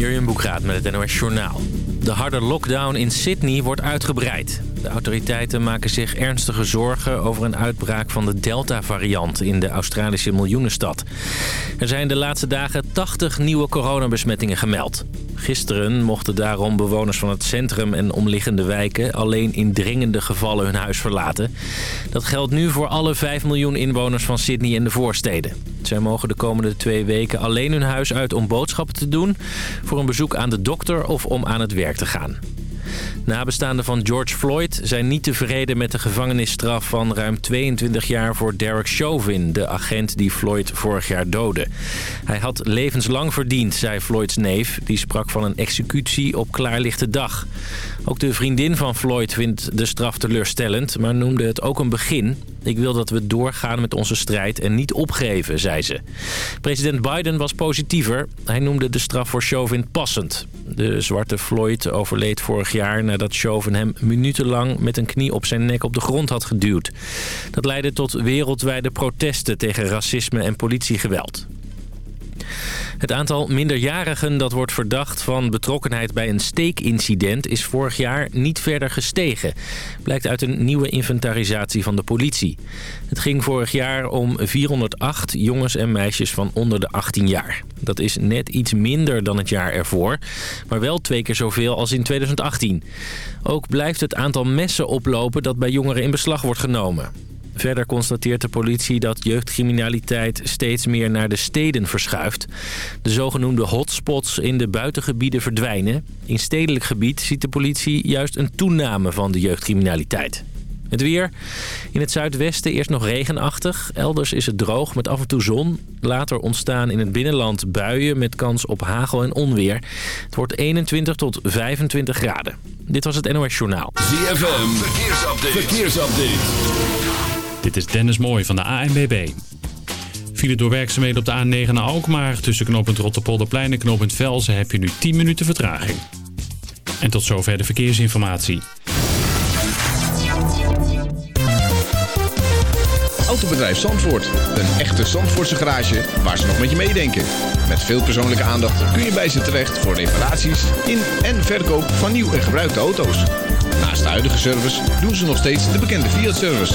Jurjen Boekraat met het NOS Journaal. De harde lockdown in Sydney wordt uitgebreid. De autoriteiten maken zich ernstige zorgen over een uitbraak van de Delta-variant in de Australische miljoenenstad. Er zijn de laatste dagen 80 nieuwe coronabesmettingen gemeld. Gisteren mochten daarom bewoners van het centrum en omliggende wijken alleen in dringende gevallen hun huis verlaten. Dat geldt nu voor alle 5 miljoen inwoners van Sydney en de voorsteden. Zij mogen de komende twee weken alleen hun huis uit om boodschappen te doen... voor een bezoek aan de dokter of om aan het werk te gaan. Nabestaanden van George Floyd zijn niet tevreden met de gevangenisstraf van ruim 22 jaar voor Derek Chauvin, de agent die Floyd vorig jaar doodde. Hij had levenslang verdiend, zei Floyds neef. Die sprak van een executie op klaarlichte dag. Ook de vriendin van Floyd vindt de straf teleurstellend, maar noemde het ook een begin. Ik wil dat we doorgaan met onze strijd en niet opgeven, zei ze. President Biden was positiever. Hij noemde de straf voor Chauvin passend. De zwarte Floyd overleed vorig jaar nadat Chauvin hem minutenlang met een knie op zijn nek op de grond had geduwd. Dat leidde tot wereldwijde protesten tegen racisme en politiegeweld. Het aantal minderjarigen dat wordt verdacht van betrokkenheid bij een steekincident is vorig jaar niet verder gestegen. Blijkt uit een nieuwe inventarisatie van de politie. Het ging vorig jaar om 408 jongens en meisjes van onder de 18 jaar. Dat is net iets minder dan het jaar ervoor, maar wel twee keer zoveel als in 2018. Ook blijft het aantal messen oplopen dat bij jongeren in beslag wordt genomen. Verder constateert de politie dat jeugdcriminaliteit steeds meer naar de steden verschuift. De zogenoemde hotspots in de buitengebieden verdwijnen. In stedelijk gebied ziet de politie juist een toename van de jeugdcriminaliteit. Het weer. In het zuidwesten eerst nog regenachtig. Elders is het droog met af en toe zon. Later ontstaan in het binnenland buien met kans op hagel en onweer. Het wordt 21 tot 25 graden. Dit was het NOS Journaal. ZFM. Verkeersupdate. Verkeersupdate. Dit is Dennis Mooij van de ANBB. File door werkzaamheden op de A9 naar Alkmaar. Tussen knooppunt Rotterpolderplein en knooppunt Velzen heb je nu 10 minuten vertraging. En tot zover de verkeersinformatie. Autobedrijf Zandvoort. Een echte Zandvoortse garage waar ze nog met je meedenken. Met veel persoonlijke aandacht kun je bij ze terecht voor reparaties in en verkoop van nieuw en gebruikte auto's. Naast de huidige service doen ze nog steeds de bekende Fiat-service.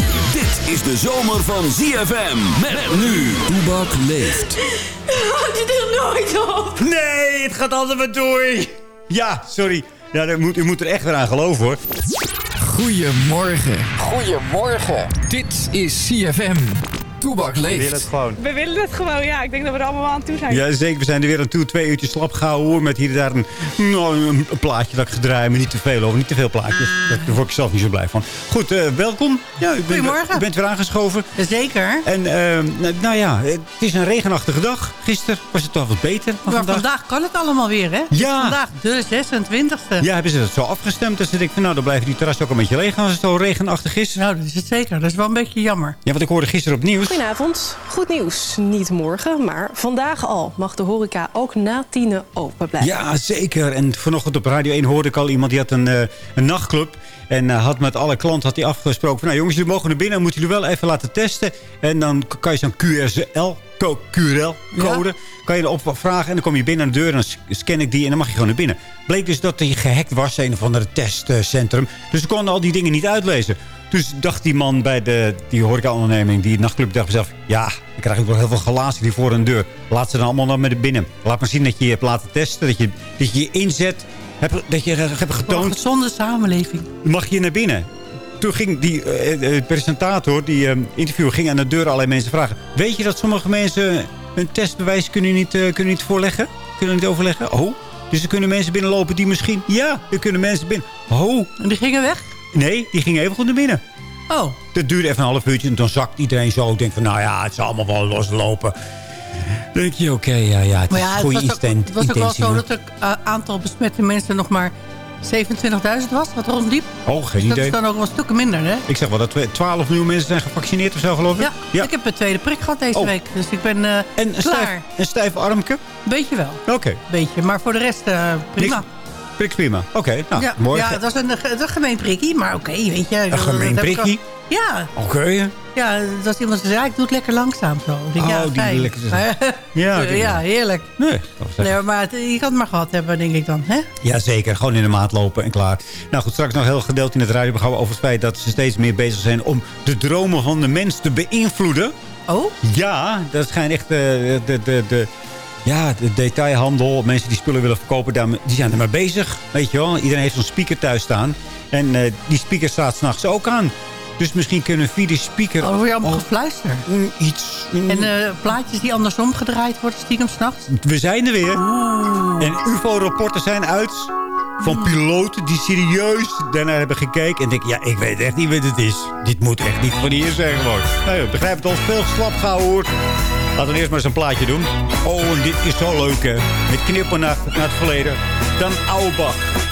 Dit is de zomer van ZFM. Met nu. Toebak leeft. Houd je er nooit op? Nee, het gaat altijd maar door. Ja, sorry. Ja, u moet, u moet er echt weer aan geloven, hoor. Goedemorgen. Goedemorgen. Dit is CFM. Toebak leeft. We willen het gewoon. We willen het gewoon, ja. Ik denk dat we er allemaal aan toe zijn. Ja, zeker. We zijn er weer aan toe. Twee uurtjes slap gehouden hoor. Met hier en daar een, nou, een, een plaatje dat ik gedraai. Maar niet te veel over. Niet te veel plaatjes. Daar word ik zelf niet zo blij van. Goed, uh, welkom. Ja, u bent, Goedemorgen. U bent weer aangeschoven. Zeker. En uh, nou ja, het is een regenachtige dag. Gisteren was het toch wat beter. Maar vandaag. vandaag kan het allemaal weer, hè? Ja. Vandaag de 26e. Ja, hebben ze dat zo afgestemd. Dus ik van nou, dan blijven die terras ook een beetje leeg als het zo regenachtig is. Nou, dat is het zeker. Dat is wel een beetje jammer. Ja, want ik hoorde gisteren op nieuws. Goedenavond. Goed nieuws. Niet morgen, maar vandaag al mag de horeca ook na tienen open blijven. Ja, zeker. En vanochtend op Radio 1 hoorde ik al iemand die had een, uh, een nachtclub. En uh, had met alle klanten had hij afgesproken van... nou jongens, jullie mogen naar binnen, moeten jullie wel even laten testen. En dan kan je zo'n QRL, QRL-code... Ja. kan je erop vragen en dan kom je binnen aan de deur... en dan scan ik die en dan mag je gewoon naar binnen. Bleek dus dat hij gehackt was, een of andere testcentrum. Dus ze konden al die dingen niet uitlezen. Dus dacht die man bij de, die horeca-onderneming, die nachtclub, dacht zelf... ja, ik krijg ook wel heel veel glazen hier voor een deur. Laat ze dan allemaal naar met binnen. Laat maar zien dat je je hebt laten testen, dat je dat je, je inzet... Heb, dat je hebt getoond... Een gezonde samenleving. Mag je naar binnen. Toen ging die uh, presentator, die uh, interviewer, ging aan de deur allerlei mensen vragen... weet je dat sommige mensen hun testbewijs kunnen niet, uh, kunnen niet voorleggen? Kunnen niet overleggen? Oh, dus er kunnen mensen binnenlopen die misschien... Ja, er kunnen mensen binnen. Oh. En die gingen weg? Nee, die gingen even goed naar binnen. Oh. Dat duurde even een half uurtje en dan zakt iedereen zo. Ik denk van, nou ja, het zal allemaal wel loslopen. Dan denk je, oké, okay, ja, ja, het maar is ja, een goede het was, ook, het was ook wel zo dat het uh, aantal besmette mensen nog maar 27.000 was, wat rondliep. Oh, geen Dat idee. is dan ook wel stukken minder, hè? Ik zeg wel dat we 12 miljoen mensen zijn gevaccineerd of zo, geloof ik. Ja, ik heb een tweede prik gehad deze Oh. week. Dus ik ben eh En een stijf, klaar. een stijf armke? Beetje wel. Oké. Beetje. Maar voor de rest eh, prima. Niks- Prik prima. Oké, nou, ja, mooi. ja, dat was een, was een gemeen prikkie. Maar oké, weet je. Een gemeen al- prikkie? Ja, Oké. ja, dat was iemand die zei, ja, ik doe het lekker langzaam zo. Ik Oh, ja, die fijn. lekker- Maar- Ja, ja, heerlijk. Nee, dat was echt- Nee, maar het- je kan het maar gehad hebben, denk ik dan. Hè? Ja, zeker. Gewoon in de maat lopen en klaar. Nou goed, straks nog heel gedeeld in het radioprogramma over het feit dat ze steeds meer bezig zijn om de dromen van de mens te beïnvloeden. Oh, Ja, dat schijnt echt de, de, de, de, ja, de detailhandel. Mensen die spullen willen verkopen, daar- die zijn er maar bezig. Weet je wel, iedereen heeft zo'n speaker thuis staan. En eh, die speaker staat s'nachts ook aan. Dus misschien kunnen via die speaker... oh, je allemaal Oh, gefluisterd. mm, iets... mm, En eh, plaatjes die andersom gedraaid worden, stiekem s'nachts. We zijn er weer. En UFO-rapporten zijn uit van piloten die serieus daarnaar hebben gekeken. En denken, ja, ik weet echt niet wat het is. Dit moet echt niet van hier zijn gewoon. Nou ja, begrijp het al veel slap gehouden. Laten we eerst maar eens een plaatje doen. Oh, dit is zo leuk hè. Met knippen naar, naar het verleden. Dan Auerbach.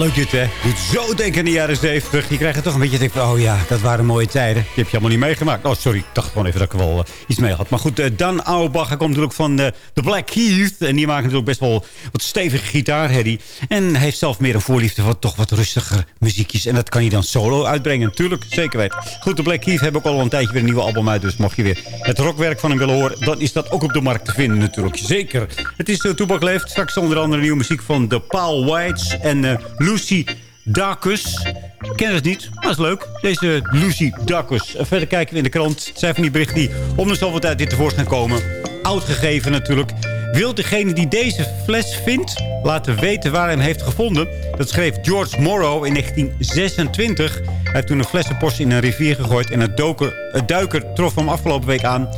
Leuk dit hè. Doet zo denken aan de jaren 70. Je krijgt toch een beetje denk van, oh ja, dat waren mooie tijden. Die heb je allemaal niet meegemaakt. Oh, sorry, ik dacht gewoon even dat ik wel eh, iets mee had. Maar goed, eh, Dan Auerbach, komt natuurlijk van de The Black Keys. En die maken natuurlijk best wel wat stevige gitaarherrie. En hij heeft zelf meer een voorliefde voor toch wat rustiger muziekjes. En dat kan hij dan solo uitbrengen, natuurlijk. Zeker weten. Goed, de Black Keys hebben ook al een tijdje weer een nieuwe album uit. Dus mocht je weer het rockwerk van hem willen horen... dan is dat ook op de markt te vinden natuurlijk. Zeker. Het is Toebak Leeft. Straks onder andere nieuwe muziek van The Paul Whites en eh, Lucy Dacus. Ik ken het niet, maar is leuk. Deze Lucy Dacus. En verder kijken we in de krant. Het zijn van die berichten die om de zoveel tijd weer tevoorschijn komen. Oud gegeven natuurlijk. Wil degene die deze fles vindt laten weten waar hij hem heeft gevonden? Dat schreef George Morrow in 1926. Hij heeft toen een flessenpost in een rivier gegooid. En een, doker, een duiker trof hem afgelopen week aan.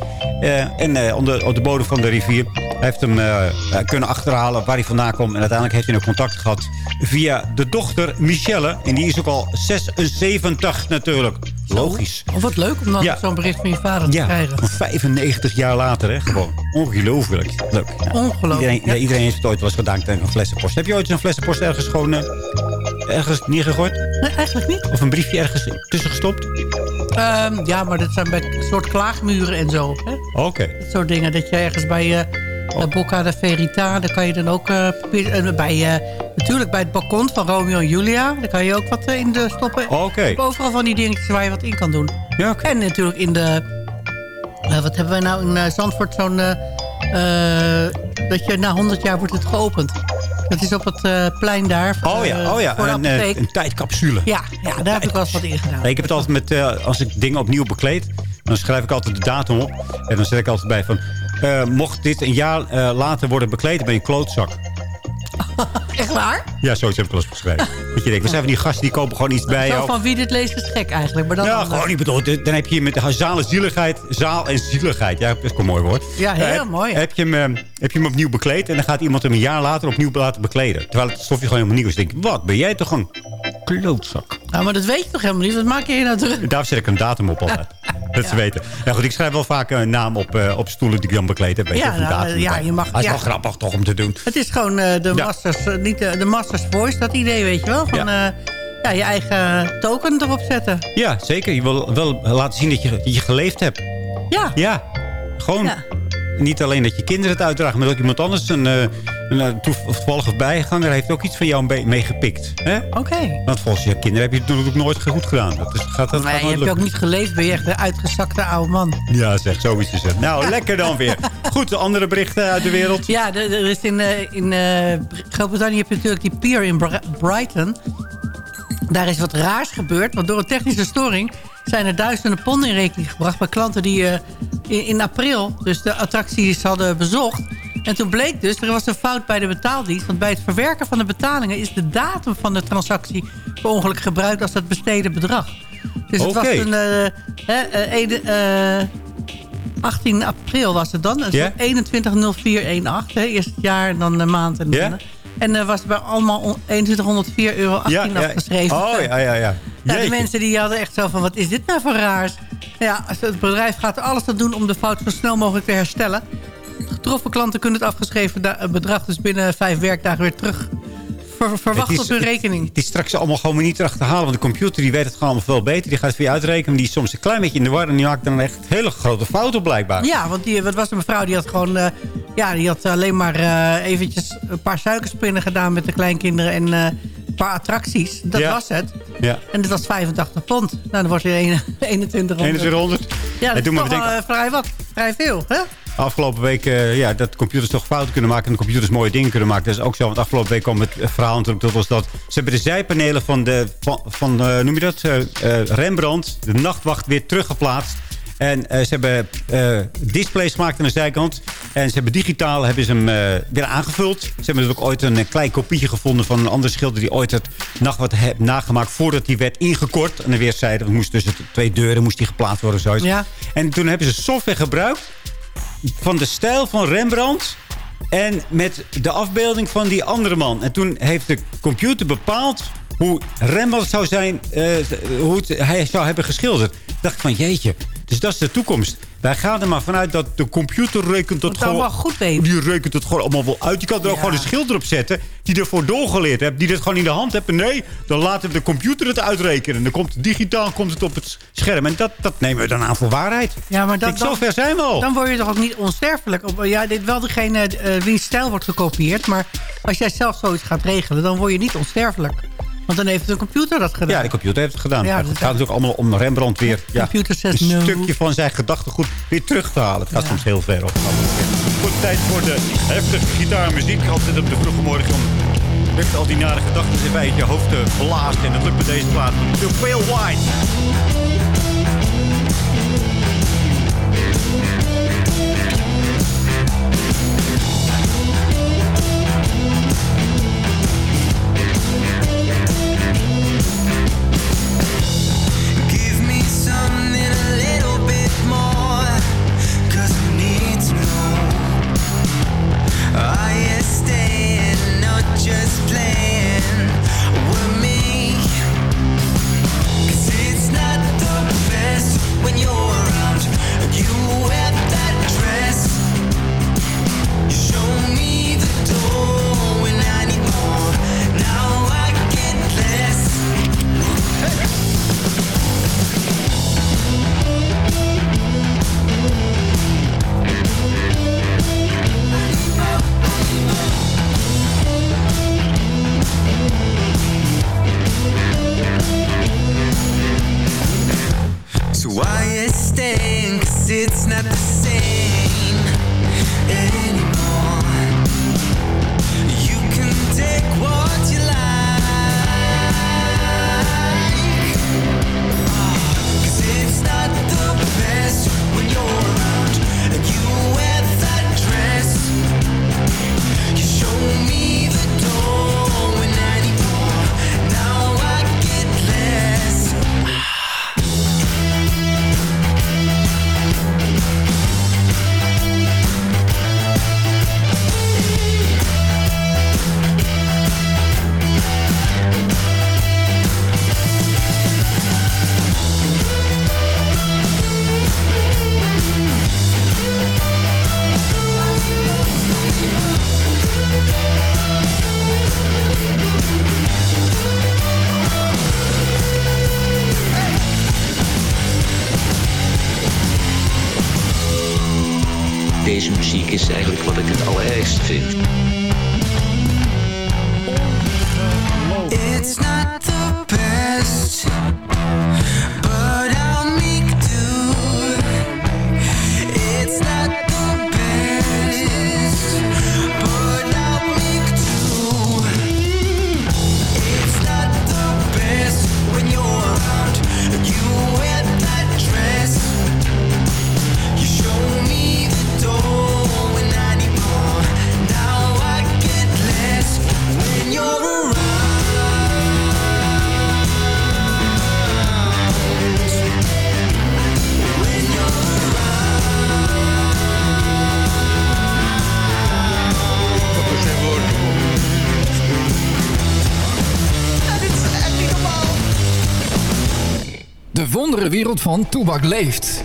Eh, en eh, onder, op de bodem van de rivier. Hij heeft hem eh, kunnen achterhalen waar hij vandaan kwam. En uiteindelijk heeft hij nog contact gehad via de dochter Michelle. En die is ook al 76 natuurlijk. Logisch. Oh, wat leuk om dan Ja. zo'n bericht van je vader te Ja, krijgen. van 95 jaar later, hè? Gewoon ongelooflijk. Leuk. Ongelooflijk. Iedereen, ja, iedereen heeft het ooit wel eens gedaan tegen een flessenpost. Heb je ooit zo'n flessenpost ergens gewoon eh, ergens neergegooid? Nee, eigenlijk niet. Of een briefje ergens tussen gestopt? Ehm, ja, maar dat zijn bij een soort klaagmuren en zo. Hè? Oké. Dat soort dingen. Dat je ergens bij eh de Bocca de Verita... daar kan je dan ook... eh, eh, bij, eh, natuurlijk bij het balkon van Romeo en Julia... daar kan je ook wat eh, in de stoppen. Oké. Overal van die dingetjes waar je wat in kan doen. Ja, oké. En natuurlijk in de... eh, wat hebben wij nou in eh, Zandvoort? Zo'n... eh, dat je na 100 jaar wordt het geopend. Dat is op het eh, plein daar. Oh ja, oh ja. Voor Een, eh, een tijdcapsule. Ja, ja, daar heb ik wel eens wat in gedaan. Nee, ik heb het altijd met, als ik dingen opnieuw bekleed... dan schrijf ik altijd de datum op. En dan zet ik altijd bij van... mocht dit een jaar later worden bekleed, ben je een klootzak. Echt waar? Ja, zoiets heb ik wel eens geschreven. Dat je denkt, we zijn van die gasten die kopen gewoon iets bij Zo jou. van wie dit leest is gek eigenlijk. Maar dan Ja, gewoon niet bedoeld. Dan heb je hier met de zaal en zieligheid. Zaal en zieligheid. Ja, dat is een mooi woord. Ja, heel Eh, heb, mooi. Heb je, hem, eh, heb je hem opnieuw bekleed. En dan gaat iemand hem een jaar later opnieuw laten bekleden. Terwijl het stofje gewoon helemaal nieuw is. Denk ik, wat ben jij toch een klootzak? Nou, maar dat weet je toch helemaal niet? Wat maak je hier nou druk? Daar zet ik een datum op altijd. Dat ze weten. Ja, goed, ik schrijf wel vaak een naam op, eh, op stoelen die ik dan bekleed heb. Weet Ja, nou, datum ja, je mag- Dat is wel grappig toch om te doen. Het is gewoon eh, de, masters, eh, niet de, de Masters Voice, dat idee, weet je wel? Van ja. ja, je eigen token erop zetten. Ja, zeker. Je wil wel laten zien dat je, je geleefd hebt. Ja. Ja, gewoon Ja. Niet alleen dat je kinderen het uitdragen... maar ook iemand anders, een, eh, een eh, toevallige bijganger... heeft ook iets van jou meegepikt. Oké. Want volgens je kinderen heb je het natuurlijk nooit goed gedaan. Dat is, gaat, dat gaat Nee, je hebt je ook niet geleefd, ben je echt een uitgezakte oude man. Ja, zeg, zoiets is het. Nou, lekker dan weer. Goed, de andere berichten uit de wereld. Ja, er is in, eh, in Groot-Brittannië heb je natuurlijk die pier in Bra- Brighton. Daar is wat raars gebeurd, want door een technische storing... zijn er duizenden ponden in rekening gebracht... bij klanten die eh, in, in april dus de attracties hadden bezocht. En toen bleek dus, er was een fout bij de betaaldienst... want bij het verwerken van de betalingen... is de datum van de transactie per ongeluk gebruikt als het besteden bedrag. Dus het was een... eh, hè, eh, ede- eh, 18 april was het dan. Ja? 210418. hè. Eerst het jaar en dan de maand. En, dan, en er was bij allemaal on- 2104,18 euro afgeschreven. Oh, ja, ja, ja. Ja, de mensen die hadden echt zo van, wat is dit nou voor raars? Ja, het bedrijf gaat er alles aan doen om de fout zo snel mogelijk te herstellen. Getroffen klanten kunnen het afgeschreven da- bedrag dus binnen vijf werkdagen weer terug ver- verwachten op hun rekening. Het is straks allemaal gewoon weer niet terug te halen. Want de computer die weet het gewoon allemaal veel beter. Die gaat het voor je uitrekenen. Die is soms een klein beetje in de war. En die maakt dan echt hele grote fouten blijkbaar. Ja, want die, wat was een mevrouw die had gewoon... eh, ja, die had alleen maar eh, eventjes een paar suikerspinnen gedaan met de kleinkinderen... en eh, een paar attracties. Dat Ja. was het. Ja. En dat was 85 pond. Nou, dan wordt er een- 2100. 2100. Ja, dat En is toch wel bedenken- eh, vrij wat. Vrij veel, hè? Afgelopen week, eh, ja, dat computers toch fouten kunnen maken... en de computers mooie dingen kunnen maken. Dat is ook zo, want afgelopen week kwam het verhaal natuurlijk... dat was dat ze hebben de zijpanelen van, de, van, van eh, noem je dat, eh, eh, Rembrandt... de nachtwacht weer teruggeplaatst. En eh, ze hebben eh, displays gemaakt aan de zijkant. En ze hebben digitaal hebben ze hem eh, weer aangevuld. Ze hebben natuurlijk ooit een klein kopietje gevonden... van een andere schilder die ooit het nachtwacht heeft nagemaakt... voordat die werd ingekort. Aan de weerszijde, moest tussen de twee deuren moest die geplaatst worden. Zoiets. Ja. En toen hebben ze software gebruikt van de stijl van Rembrandt... en met de afbeelding van die andere man. En toen heeft de computer bepaald hoe Rembrandt zou zijn... eh, hoe het, hij zou hebben geschilderd. Ik dacht van, jeetje, dus dat is de toekomst. Wij gaan er maar vanuit dat de computer rekent het gewoon... allemaal goed weten. Die rekent het gewoon allemaal wel uit. Je kan er ook gewoon een schilder op zetten... die ervoor doorgeleerd hebt. Die dat gewoon in de hand hebt. En nee, dan laten we de computer het uitrekenen. En dan komt het digitaal komt het op het scherm. En dat, dat nemen we dan aan voor waarheid. Ja, maar Ik denk, dan, zijn we al. dan word je toch ook niet onsterfelijk. Ja, dit wel degene eh wiens stijl wordt gekopieerd. Maar als jij zelf zoiets gaat regelen, dan word je niet onsterfelijk. Want dan heeft de computer dat gedaan. Ja, de computer heeft het gedaan. Ja, het dat- gaat natuurlijk allemaal om Rembrandt weer ja, een no. stukje van zijn gedachtegoed weer terug te halen. Het gaat soms heel ver op. Goed, tijd voor de heftige gitaarmuziek. Altijd op de vroege morgen om al die nare gedachten even uit je hoofd te blazen. En dat lukt met deze plaat. Too Pale White. Deze muziek is eigenlijk wat ik het allerergste vind. It's not the best, De wondere wereld van Toebak leeft.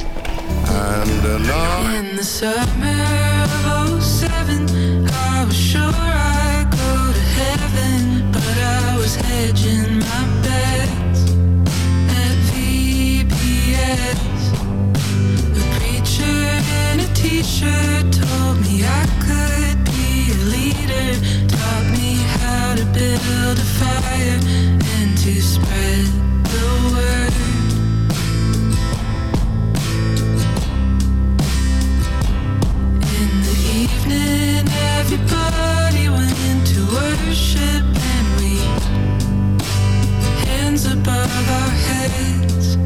In the summer of 07, I was sure I'd go to heaven, but I was hedging my bets at VPS. A preacher in a t-shirt told me I could be a leader, taught me how to build a fire and to spread the word. Everybody went worship, and we hands above our heads,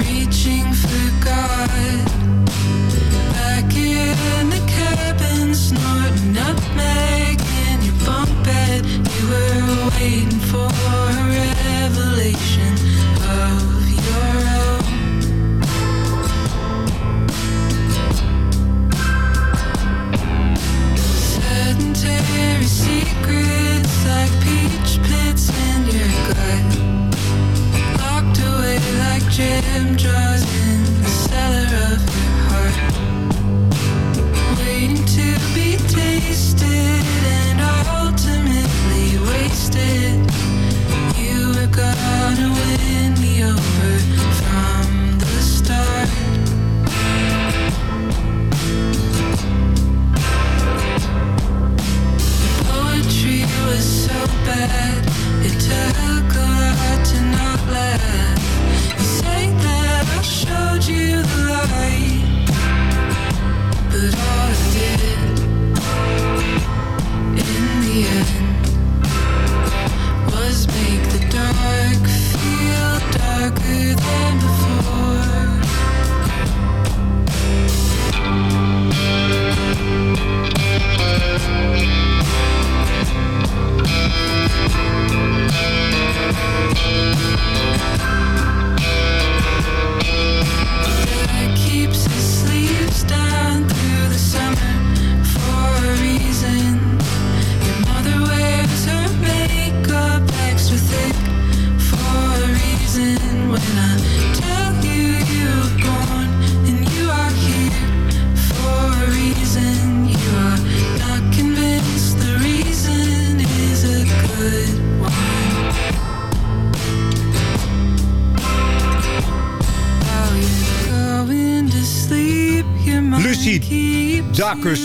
reaching for God. Back in the cabin, snorting in your bunk bed, you were waiting for a revelation of your like jam Lucy Dacus.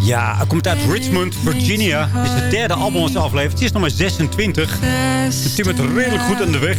Ja, hij komt uit Richmond, Virginia. Het is het derde album dat ze aflevert. Het is nog maar 26. Het timmert redelijk goed aan de weg.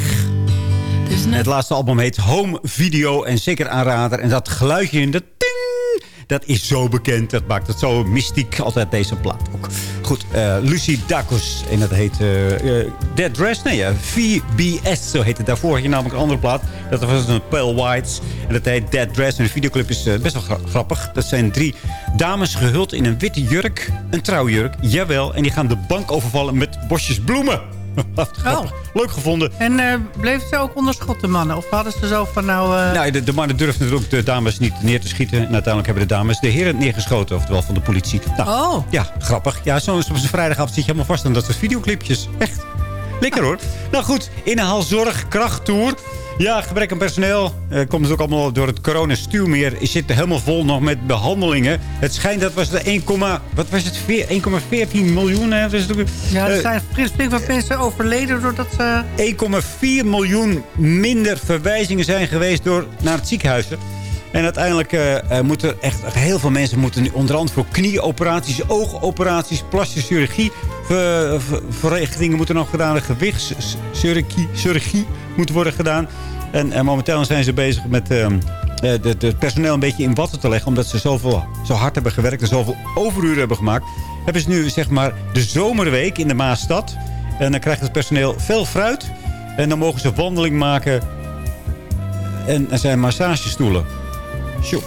Het laatste album heet Home Video en zeker aanrader. En dat geluidje in de ting, dat is zo bekend. Dat maakt het zo mystiek, altijd deze plaat ook. Goed, eh, Lucy Dacus. En dat heet eh, eh, Dead Dress. Nee, ja, VBS, zo heet het. Daarvoor had je namelijk een andere plaat. Dat was een Pale Whites. En dat heet Dead Dress. En de videoclip is best wel gra- grappig. Dat zijn drie dames gehuld in een witte jurk. Een trouwjurk, jawel. En die gaan de bank overvallen met bosjes bloemen. Leuk gevonden. En eh bleef ze ook onder schot, de mannen? Of hadden ze zo van nou... eh, Nou, de, de mannen durfden natuurlijk de dames niet neer te schieten. En uiteindelijk hebben de dames de heren neergeschoten. Oftewel van de politie. Nou, Oh. Ja, grappig. Ja, zo'n zo vrijdagavond zit je helemaal vast aan dat soort videoclipjes. Echt. Lekker hoor. Nou goed, inhaalzorg, krachttour. Ja, gebrek aan personeel. Eh, komt het ook allemaal door het coronastuwmeer. Je zit er helemaal vol nog met behandelingen. Het schijnt dat was de 1, wat was het? Veer- 1,14 miljoen. Hè? Ja, er eh, zijn flink wat mensen overleden doordat ze... 1,4 miljoen minder verwijzingen zijn geweest door, naar het ziekenhuis. En uiteindelijk eh, eh, moeten echt heel veel mensen moeten nu onder andere voor knieoperaties, oogoperaties, plastische chirurgie. ver- ver- Verrichtingen moeten nog gedaan. Gewichtschirurgie chirurgie moet worden gedaan. En, en momenteel zijn ze bezig met eh, het personeel een beetje in watten te leggen. Omdat ze zoveel, zo hard hebben gewerkt en zoveel overuren hebben gemaakt. Hebben ze nu zeg maar de zomerweek in de Maasstad. En dan krijgt het personeel veel fruit. En dan mogen ze wandeling maken. En er zijn massagestoelen. Tjoe,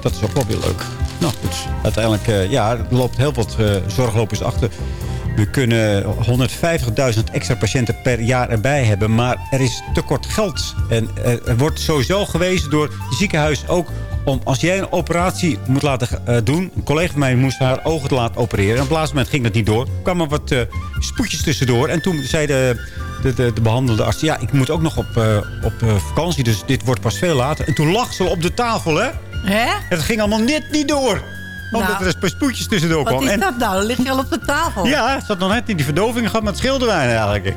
dat is ook wel weer leuk. Nou goed, uiteindelijk eh, ja, loopt heel wat eh zorglopers achter. We kunnen 150.000 extra patiënten per jaar erbij hebben. Maar er is tekort geld. En er wordt sowieso gewezen door het ziekenhuis ook... om als jij een operatie moet laten eh, doen... een collega van mij moest haar ogen te laten opereren. En op het laatste moment ging dat niet door. Er kwamen wat eh, spoedjes tussendoor. En toen zei de, de, de, de behandelende arts... ja, ik moet ook nog op, eh, op eh, vakantie, dus dit wordt pas veel later. En toen lag ze al op de tafel, hè? Hè? Het ging allemaal net niet door. Omdat Nou, er een spoedjes tussendoor Wat kwamen. is En- dat nou? Dan lig je al op de tafel. ja, ze had nog net in die verdoving gehad met schilderwijn eigenlijk.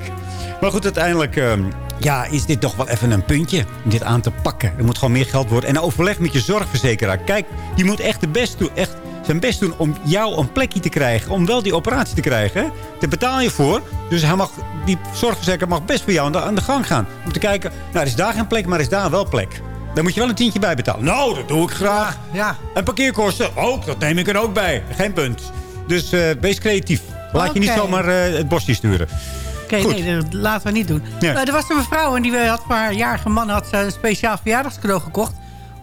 Maar goed, uiteindelijk ehm, ja, is dit toch wel even een puntje om dit aan te pakken. Er moet gewoon meer geld worden. En overleg met je zorgverzekeraar. Kijk, die moet echt, de best doen, echt zijn best doen om jou een plekje te krijgen. Om wel die operatie te krijgen. hè. Daar betaal je voor. Dus hij mag, die zorgverzekeraar mag best voor jou aan de, aan de gang gaan. Om te kijken, nou er is daar geen plek, maar er is daar wel plek. Daar moet je wel een tientje bij betalen. Nou, dat doe ik graag. Ja. En parkeerkosten, ook, dat neem ik er ook bij. Geen punt. Dus eh, wees creatief. Laat je niet zomaar eh, het bosje sturen. Oké, nee, dat laten we niet doen. Ja. Eh, er was een mevrouw en die had voor haar jarige man had een speciaal verjaardagscadeau gekocht.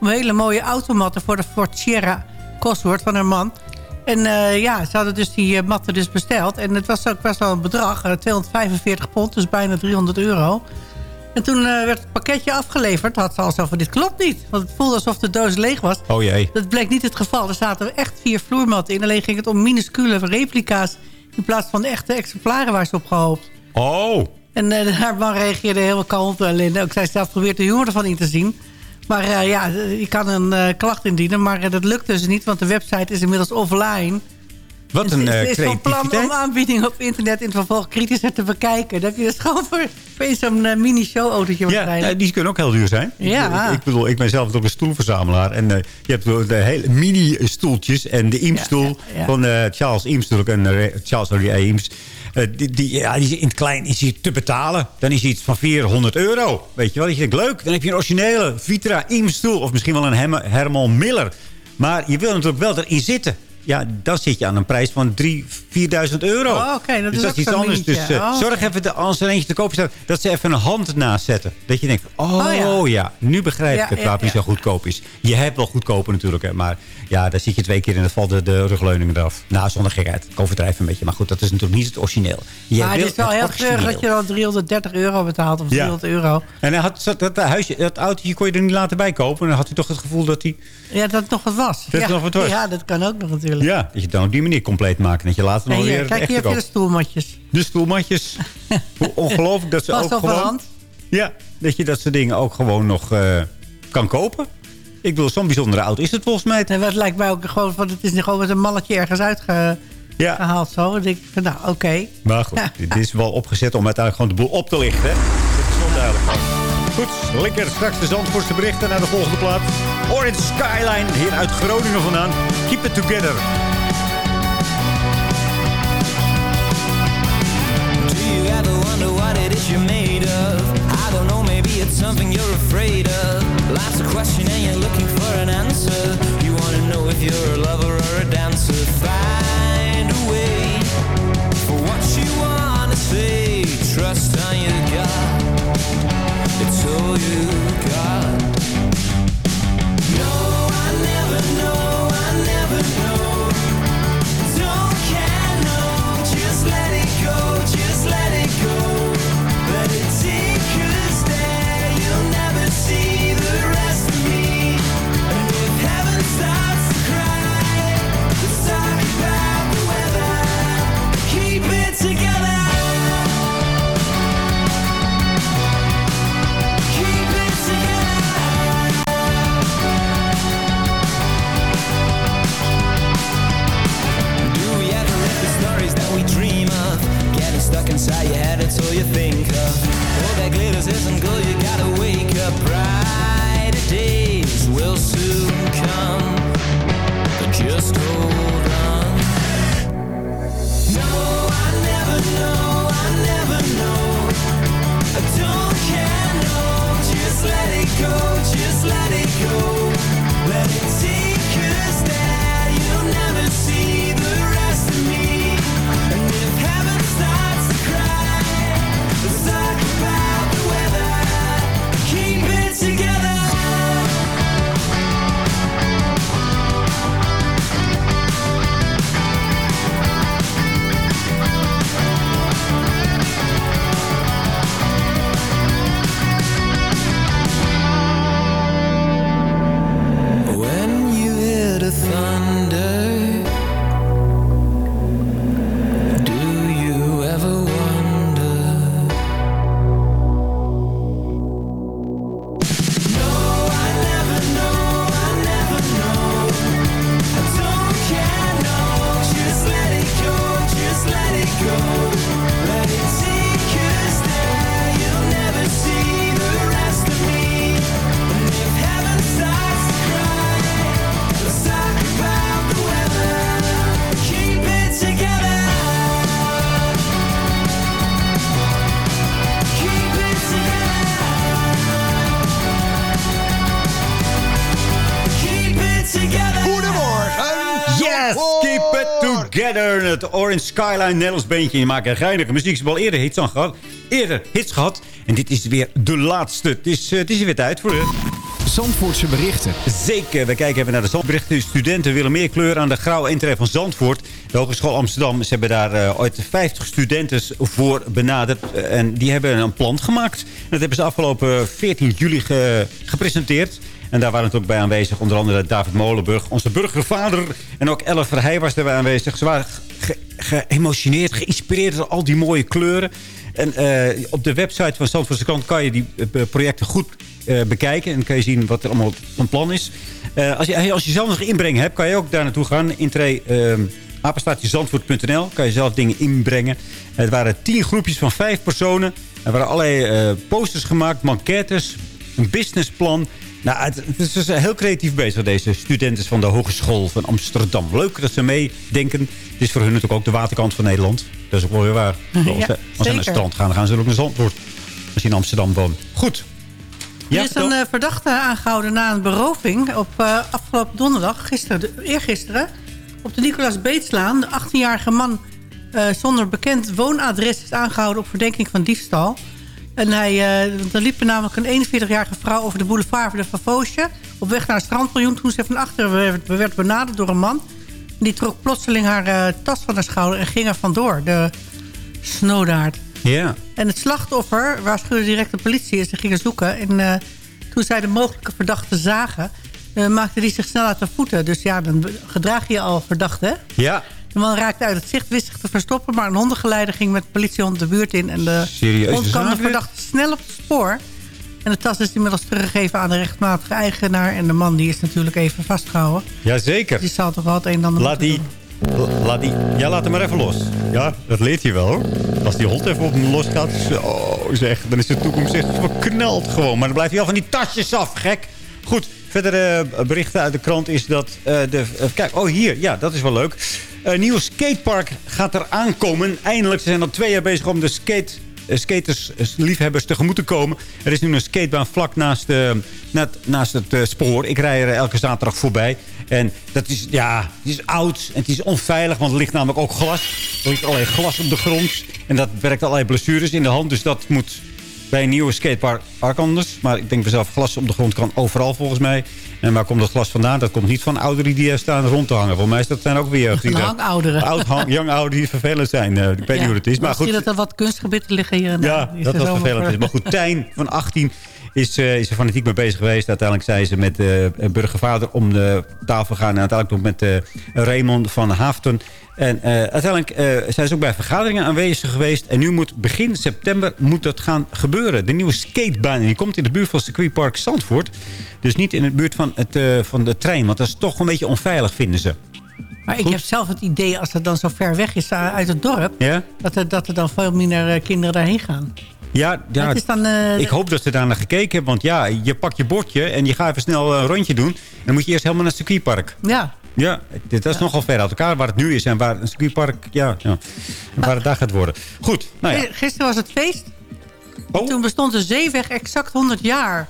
Om hele mooie automatten voor de Ford Sierra Cosworth van haar man. En eh, ja, ze hadden dus die eh, matten dus besteld. En het was ook best wel een bedrag. eh, 245 pond, dus bijna 300 euro. En toen werd het pakketje afgeleverd. Had ze al zo van, dit klopt niet. Want het voelde alsof de doos leeg was. Oh jee. Dat bleek niet het geval. Er zaten echt vier vloermatten in. Alleen ging het om minuscule replica's... in plaats van de echte exemplaren waar ze op gehoopt. Oh. En haar man reageerde heel kalm. Alleen ook zij zelf probeert de humor ervan in te zien. Maar eh, ja, je kan een eh, klacht indienen. Maar eh, dat lukt dus niet, want de website is inmiddels offline. Wat Dus een het eh, is van plan om aanbiedingen op internet in het vervolg kritischer te bekijken. Dan heb je dus gewoon voor, voor zo'n mini-show-autootje Ja, waarschijnlijk. eh, die kunnen ook heel duur zijn. Ja. Ik, ik bedoel, ik ben zelf ook een stoelverzamelaar. En je hebt de hele mini-stoeltjes. En de Ja, ja, ja. van Charles Eames natuurlijk. En Charles Henry Eames. Eh, die, ja, die in het klein is die te betalen. Dan is hij iets van 400 euro. Weet je wel? Dat je denkt, leuk. Dan heb je een originele Vitra Eames-stoel. Of misschien wel een Herman Miller. Maar je wil natuurlijk wel erin zitten. Ja, dan zit je aan een prijs van 3.000, 4.000 euro. Oh, oké, dat dus is dat ook is iets anders. Dus eh, Oh, zorg even, de, als er eentje te koop staat, dat ze even een hand naast zetten. Dat je denkt, oh, Oh, ja. ja. nu begrijp Ja, ik het ja, waarom die ja. zo goedkoop is. Je hebt wel goedkoper natuurlijk, hè, maar ja, daar zit je twee keer in het valt de, de rugleuning eraf. Nou, zonder gekheid. Ik overdrijf een beetje, maar goed, dat is natuurlijk niet het origineel. Je maar het is wel heel treurig dat je dan 330 euro betaalt. Of Ja. 300 euro. En hij had, dat, dat, huisje, dat autootje kon je er niet laten bij kopen. En dan had hij toch het gevoel dat hij... Ja, dat het nog wat was. Dat het nog wat was. Ja, dat kan ook nog natuurlijk. Ja, dat je het dan op die manier compleet maakt. Dat je later nog weer kijk, hier heb je de stoelmatjes. De stoelmatjes. Hoe ongelooflijk dat ze Pas ook gewoon... hand. Ja, dat je dat soort dingen ook gewoon nog eh, kan kopen. Ik bedoel, zo'n bijzondere auto is het volgens mij. En wat lijkt mij ook gewoon van, het is gewoon met een mannetje ergens uitgehaald Ja, zo. Ik van, nou, oké. maar goed. Dit is wel opgezet om uiteindelijk gewoon de boel op te lichten. Hè? Dat is wel duidelijk. Goed, lekker straks de Zandvoortse berichten naar de volgende plaat. Orange Skyline, hier uit Groningen vandaan. Keep it together. Do you ever wonder what it is you're made of? I don't know, maybe it's some something you're afraid of. Life's a question and you're looking for an answer. You wanna know if you're a lover or a dancer. Find a way for what you wanna say. Trust on. It's all you together. Het Orange Skyline Nederlands beentje. Je maakt een geinige muziek. Ze hebben al eerder hits, aan gehad. eerder hits gehad. En dit is weer de laatste. Het is, eh, het is er weer tijd voor de... Zandvoortse berichten. Zeker, we kijken even naar de Zandberichten. Studenten willen meer kleur aan de grauwe entree van Zandvoort. De Hogeschool Amsterdam, ze hebben daar eh, ooit 50 studenten voor benaderd. Eh, en die hebben een plan gemaakt. En dat hebben ze afgelopen 14 juli ge- gepresenteerd. En daar waren natuurlijk bij aanwezig onder andere David Molenburg, onze burgervader. En ook Elle Verheij was erbij aanwezig. Ze waren ge- geëmotioneerd, geïnspireerd door al die mooie kleuren. En eh, op de website van Zandvoortse krant kan je die eh, projecten goed eh, bekijken. En kan je zien wat er allemaal van plan is. Als, je, als je zelf nog inbreng hebt, kan je ook daar naartoe gaan. Intree uh, apenstaatjezandvoort.nl. Kan je zelf dingen inbrengen. Het waren tien groepjes van vijf personen. Er waren allerlei posters gemaakt, manquettes, een businessplan. Nou, het, het is dus heel creatief bezig, deze studenten van de Hogeschool van Amsterdam. Leuk dat ze meedenken. Het is voor hun natuurlijk ook de waterkant van Nederland. Dat is ook wel weer waar. Ja, als, ze, als ze naar het strand gaan, dan gaan ze ook naar Zandvoort. Als je in Amsterdam woont. Goed. Er is een eh, verdachte aangehouden na een beroving op eh, afgelopen donderdag, gisteren, eergisteren, op de Nicolaas Beetslaan. De 18-jarige man eh, zonder bekend woonadres is aangehouden op verdenking van diefstal. En hij, want er liep namelijk een 41-jarige vrouw over de boulevard van de Favosje... op weg naar het strandpiljoen toen ze van achteren werd, benaderd door een man. En die trok plotseling haar eh, tas van haar schouder en ging er vandoor. De snowdaard. Ja. En het slachtoffer waarschuwde direct de politie en ze gingen zoeken. En eh, toen zij de mogelijke verdachte zagen, maakte die zich snel uit de voeten. Dus ja, dan gedraag je je al verdacht, hè? Ja. De man raakte uit het zicht, wist zich te verstoppen... maar een hondengeleider ging met de politiehond de buurt in... en de Serieuze hond kwam de verdachte snel op het spoor. En de tas is inmiddels teruggegeven aan de rechtmatige eigenaar... en de man die is natuurlijk even vastgehouden. Jazeker. Die zal toch wel het een en ander Laat die, laat die... Ja, laat hem maar even los. Ja, dat leert hij wel hoor. Als die hond even op hem los gaat, zo zeg, dan is de toekomst echt verknald gewoon. Maar dan blijft hij al van die tasjes af, gek. Goed, verdere berichten uit de krant is dat eh, de... eh, kijk, oh hier, ja, dat is wel leuk. Een nieuw skatepark gaat er aankomen. Eindelijk, ze zijn al twee jaar bezig om de skate eh, skaters, eh, tegemoet te komen. Er is nu een skatebaan vlak naast, eh, naast, naast het spoor. Ik rij er elke zaterdag voorbij. En dat is, ja, het is oud en het is onveilig, want er ligt namelijk ook glas. Er ligt allerlei glas op de grond. En dat werkt allerlei blessures in de hand. Dus dat moet bij een nieuwe skatepark park anders. Maar ik denk zelf, glas op de grond kan overal volgens mij. En waar komt dat glas vandaan? Dat komt niet van ouderen die er staan rond te hangen. Voor mij is dat zijn ook weer... Van hangouderen. Oud, hang, young ouderen die vervelend zijn. Eh, ik weet niet hoe het is. Maar Misschien goed, dat er wat kunstgebieden liggen hier en daar. ja, Die dat was vervelend. is. Maar goed, Tijn van 18 is, eh, is er fanatiek mee bezig geweest. Uiteindelijk zijn ze met de burgervader om de tafel gaan. En uiteindelijk nog met eh, Raymond van Haften. En uiteindelijk zijn ze ook bij vergaderingen aanwezig geweest. En nu moet begin september moet dat gaan gebeuren. De nieuwe skatebaan. Die komt in de buurt van circuitpark Zandvoort. Dus niet in de buurt van, het, van de trein. Want dat is toch een beetje onveilig, vinden ze. Maar ik heb zelf het idee, als het dan zo ver weg is uit het dorp... Ja? dat er, dat er dan veel minder kinderen daarheen gaan. Ja, ja Het is dan, eh, ik hoop dat ze daar naar gekeken hebben. Want ja, je pakt je bordje en je gaat even snel een rondje doen. Dan moet je eerst helemaal naar het circuitpark. Ja, Ja, dit is nogal ver uit elkaar. Waar het nu is en waar een circuitpark... Ja, ja. Waar het daar gaat worden. Goed, nou ja. Gisteren was het feest. Oh. Toen bestond de zeeweg exact 100 jaar.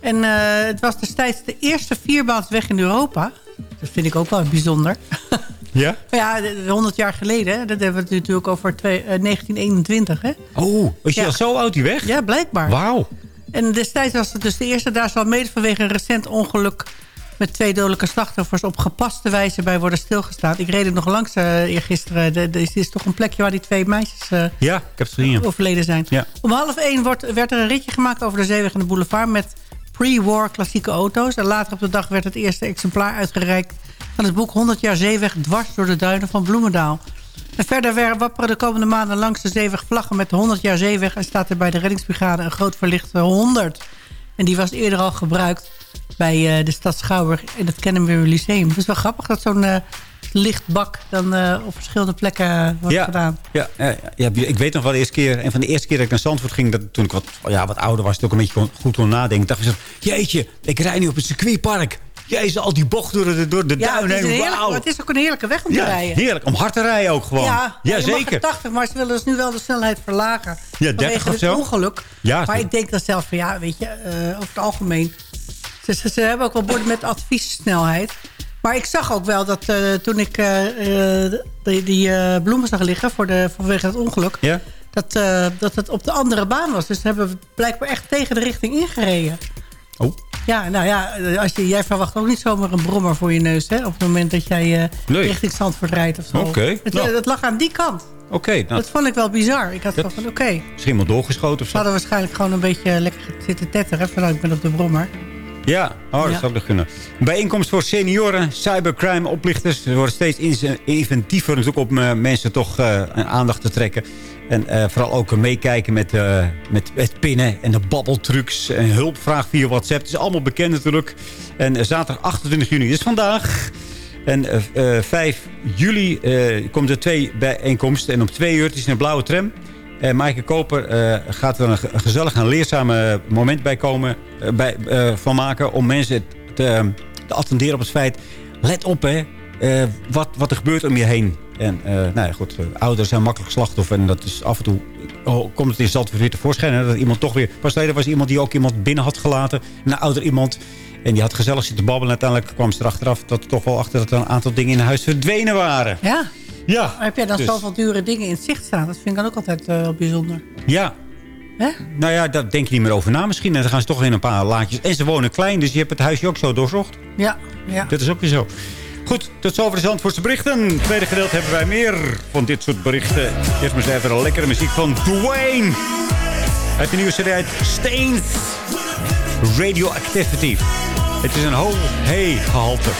En eh, het was destijds de eerste vierbaansweg in Europa. Dat vind ik ook wel bijzonder. Ja? Maar ja, de- de 100 jaar geleden. Dat hebben we het natuurlijk over twee, eh, 1921. Hè? Oh, is je Ja. al zo oud die weg? Ja, blijkbaar. Wauw. En destijds was het dus de eerste. Daar zal mede vanwege een recent ongeluk... met twee dodelijke slachtoffers op gepaste wijze bij worden stilgestaan. Ik reed er nog langs uh, eergisteren. De- de- Er is toch een plekje waar die twee meisjes eh, Ja, ik heb het gezien. overleden zijn. Ja. Om half één wordt, werd er een ritje gemaakt over de zeeweg en de boulevard... met pre-war klassieke auto's. En later op de dag werd het eerste exemplaar uitgereikt... van het boek 100 jaar zeeweg dwars door de duinen van Bloemendaal. En verder wapperen de komende maanden langs de zeeweg vlaggen... met de 100 jaar zeeweg en staat er bij de reddingsbrigade... een groot verlichte 100. En die was eerder al gebruikt bij eh, de stad Schouwburg... in het Kennemer Lyceum. Het is wel grappig dat zo'n eh, lichtbak... dan eh, op verschillende plekken eh, wordt Ja, gedaan. ja, ja, ja, ik weet nog wel de eerste keer... en van de eerste keer dat ik naar Zandvoort ging... Dat, toen ik wat, ja, wat ouder was, toen ik een beetje kon- goed kon nadenken... dacht ik jeetje, ik rij nu op het circuitpark. Jezus, al die bochten door de, door de Ja, het duinen is, een heen. heerlijk, Wauw. het is ook een heerlijke weg om te Ja, rijden. heerlijk. Om hard te rijden ook gewoon. Ja, zeker. er 80, maar ze willen dus nu wel de snelheid verlagen. Ja, 30 vanwege of het zo? ongeluk. Ja, maar ik denk dan zelf van ja, weet je, eh, over het algemeen. Ze hebben ook wel borden met adviessnelheid. Maar ik zag ook wel dat eh, toen ik eh, eh, die, die bloemen zag liggen voor de, vanwege het ongeluk... Ja? Dat, dat het op de andere baan was. Dus ze hebben blijkbaar echt tegen de richting ingereden. Oh. Ja, nou ja, als je, jij verwacht ook niet zomaar een brommer voor je neus... Hè, op het moment dat jij Nee. richting Zandvoort rijdt of zo. Oké, Het, nou. het lag aan die kant. Oké, nou, Dat vond ik wel bizar. Ik had Dat- van, oké. misschien wel doorgeschoten of Ze zo. hadden waarschijnlijk gewoon een beetje lekker zitten tetteren... vanuit ik ben op de brommer. Ja, oh, dat Ja. zou ik kunnen. Bijeenkomst voor senioren, cybercrime, oplichters. Ze worden steeds in- inventiever natuurlijk om eh, mensen toch eh, aandacht te trekken. En eh, vooral ook meekijken met, met het pinnen en de babbeltrucs. En hulpvraag via WhatsApp. Het is allemaal bekend natuurlijk. En zaterdag 28 juni is vandaag. En eh, eh, 5 juli komt er twee bijeenkomsten. En om twee uur, het is een blauwe tram. En Maaike Koper eh, gaat er een ge- gezellig en leerzame moment bij komen, eh, bij, eh, van maken... om mensen te, te attenderen op het feit... let op, hè, eh, wat, wat er gebeurt om je heen. En eh, nou ja, goed, eh, ouders zijn makkelijk slachtoffer. En dat is af en toe... Oh, komt het in Zandvoort weer tevoorschijn. Hè, dat iemand toch weer... Pas geleden was iemand die ook iemand binnen had gelaten. Een ouder iemand. En die had gezellig zitten babbelen. Uiteindelijk kwam ze erachteraf dat er toch wel achter dat er een aantal dingen in huis verdwenen waren. Ja. Ja. Maar heb jij dan Dus- zoveel dure dingen in het zicht staan? Dat vind ik dan ook altijd wel bijzonder. Ja. Hè? Nou ja, daar denk je niet meer over na misschien. En dan gaan ze toch in een paar laadjes. En ze wonen klein, dus je hebt het huisje ook zo doorzocht. Ja, ja. Dat is ook weer zo. Goed, tot zover de Zandvoortse berichten. Tweede gedeelte hebben wij meer van dit soort berichten. Eerst maar eens even een lekkere muziek van Dwayne. Uit de nieuwe serie uit Stains. Radioactivity. Het is een ho hey gehalte.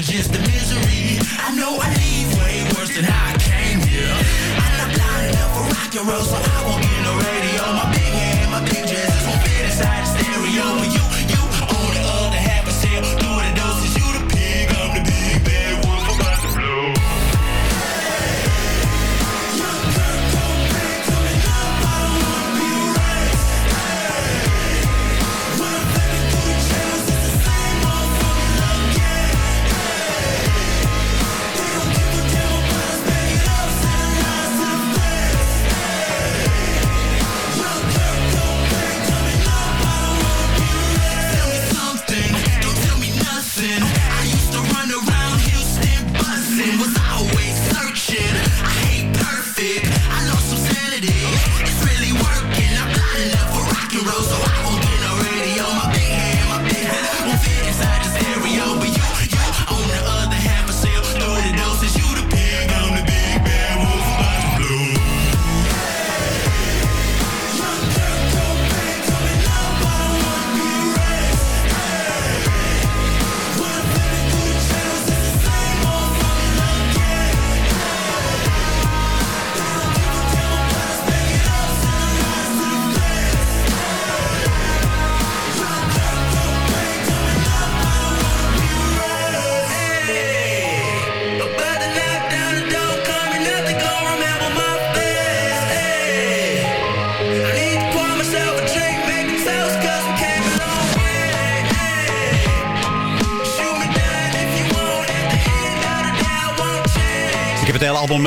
Or just the misery? I know I leave way worse than I came here. I'm not blind enough for rock and roll, so I won't get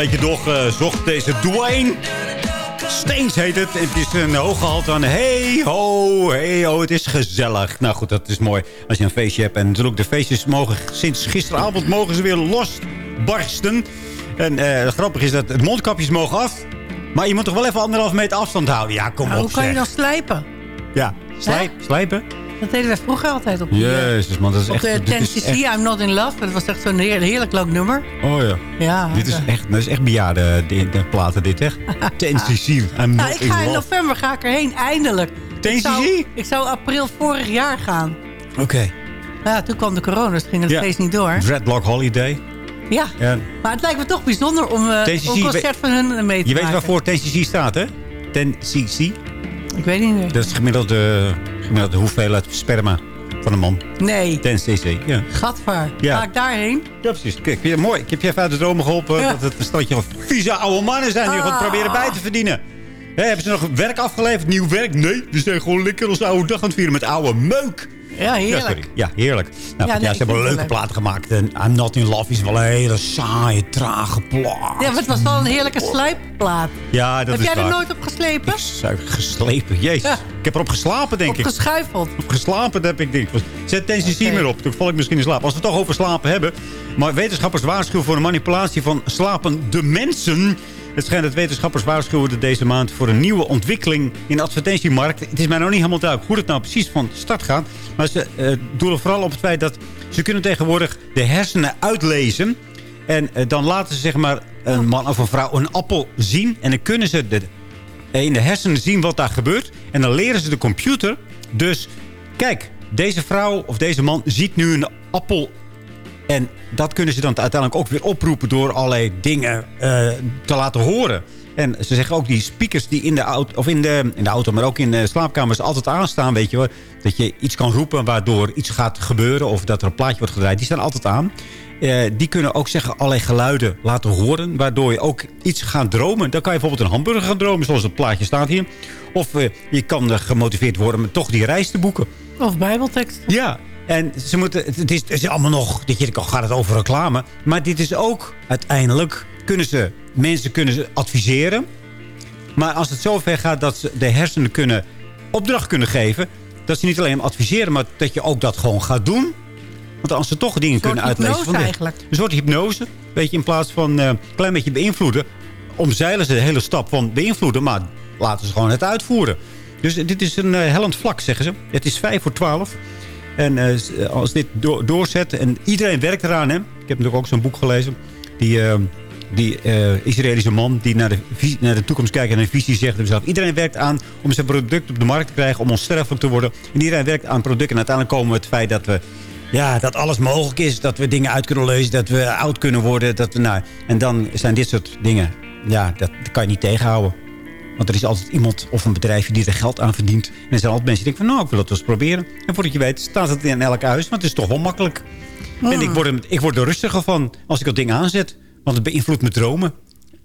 beetje doorgezocht. Deze Dwayne Steens heet het. Het is een hoge halt van hey ho, hey ho, het is gezellig. Nou goed, dat is mooi als je een feestje hebt. En natuurlijk, de feestjes mogen sinds gisteravond mogen ze weer losbarsten. En eh, grappig is dat de mondkapjes mogen af. Maar je moet toch wel even anderhalf meter afstand houden. Ja, kom Nou, op hoe kan je dan slijpen? Ja, slijp, slijpen. Dat deden wij vroeger altijd op, eh, Jezus man, dat is op echt... de is 10cc, echt- I'm Not In Love. Dat was echt zo'n heer- heerlijk leuk nummer. Oh ja. Ja, Dit is echt, dat is echt bejaarde de, de platen dit, echt. 10cc. I'm Nou, not ik in ga in november ga ik erheen, eindelijk. 10 Ik ik zou april vorig jaar gaan. Oké. Maar ja, toen kwam de corona, dus ging het Ja. steeds niet door. Dreadlock Holiday. Ja, Ja. maar het lijkt me toch bijzonder om eh, 10cc, een concert van hun mee te Je weet maken. waarvoor 10cc staat, hè? 10cc. Ik weet niet meer. Dat is gemiddelde, gemiddelde hoeveelheid sperma van een man. Nee, 10cc, ja. gatvaar. Ja. Ga ik daarheen? Ja, precies. Kijk, mooi. Ik heb je even uit de dromen geholpen. Ja. Dat het een stadje van vieze oude mannen zijn die Ah. gewoon proberen bij te verdienen. Hè, hebben ze nog werk afgeleverd? Nieuw werk? Nee, we zijn gewoon lekker onze oude dag aan het vieren met oude meuk. Ja, heerlijk. Ja, heerlijk. Nou, Ja, ze hebben leuke wel platen gemaakt. En I'm Not In Love is wel een hele saaie, trage plaat. Ja, maar het was wel een heerlijke slijpplaat. Ja, dat Heb is jij er nooit op geslepen? Ik geslepen, jezus. Ik heb erop geslapen, denk Op ik. geschuifeld? Op geslapen dat heb ik denk. Zet TCC Oké. meer op, dan val ik misschien in slaap. Als we het toch over slapen hebben. Maar wetenschappers waarschuwen voor de manipulatie van slapende mensen. Het schijnt dat wetenschappers waarschuwen deze maand voor een nieuwe ontwikkeling in de advertentiemarkt. Het is mij nog niet helemaal duidelijk hoe het nou precies van start gaat. Maar ze eh doelen vooral op het feit dat ze kunnen tegenwoordig de hersenen uitlezen. En eh, dan laten ze zeg maar een man of een vrouw een appel zien. En dan kunnen ze de, in de hersenen zien wat daar gebeurt. En dan leren ze de computer. Dus kijk, deze vrouw of deze man ziet nu een appel. En dat kunnen ze dan uiteindelijk ook weer oproepen door allerlei dingen eh, te laten horen. En ze zeggen ook die speakers die in de auto, of in de, in de auto, maar ook in de slaapkamers altijd aanstaan, weet je wel. Dat je iets kan roepen waardoor iets gaat gebeuren of dat er een plaatje wordt gedraaid. Die staan altijd aan. Eh, die kunnen ook zeggen allerlei geluiden laten horen. Waardoor je ook iets gaat dromen. Dan kan je bijvoorbeeld een hamburger gaan dromen. Zoals het plaatje staat hier. Of eh, je kan er gemotiveerd worden om toch die reis te boeken. Of bijbeltekst? Ja. En ze moeten, het, is, het is allemaal nog... Dat je, gaat het over reclame. Maar dit is ook uiteindelijk... Kunnen ze, mensen kunnen ze adviseren. Maar als het zover gaat dat ze de hersenen kunnen opdracht kunnen geven... dat ze niet alleen adviseren, maar dat je ook dat gewoon gaat doen. Want als ze toch dingen kunnen uitlezen... van eigenlijk. Een soort hypnose. Weet je, in plaats van eh, een klein beetje beïnvloeden... omzeilen ze de hele stap van beïnvloeden... maar laten ze gewoon het uitvoeren. Dus dit is een eh, hellend vlak, zeggen ze. Het is vijf voor twaalf. En eh, eh, als dit do- doorzet... en iedereen werkt eraan, hè. Ik heb natuurlijk ook zo'n boek gelezen... die... eh, die Israëlische man die naar de, naar de toekomst kijkt en een visie zegt zelf. Iedereen werkt aan om zijn product op de markt te krijgen, om onsterfelijk te worden. En iedereen werkt aan producten. En uiteindelijk komen we het feit dat we ja, dat alles mogelijk is. Dat we dingen uit kunnen lezen, dat we oud kunnen worden. Dat nou, en dan zijn dit soort dingen, ja, dat kan je niet tegenhouden. Want er is altijd iemand of een bedrijfje die er geld aan verdient. En er zijn altijd mensen die denken van, nou, ik wil het wel eens proberen. En voordat je weet, staat het in elk huis. Want het is toch wel makkelijk. En ik word, er- ik word er rustiger van als ik dat ding aanzet. Want het beïnvloedt mijn dromen.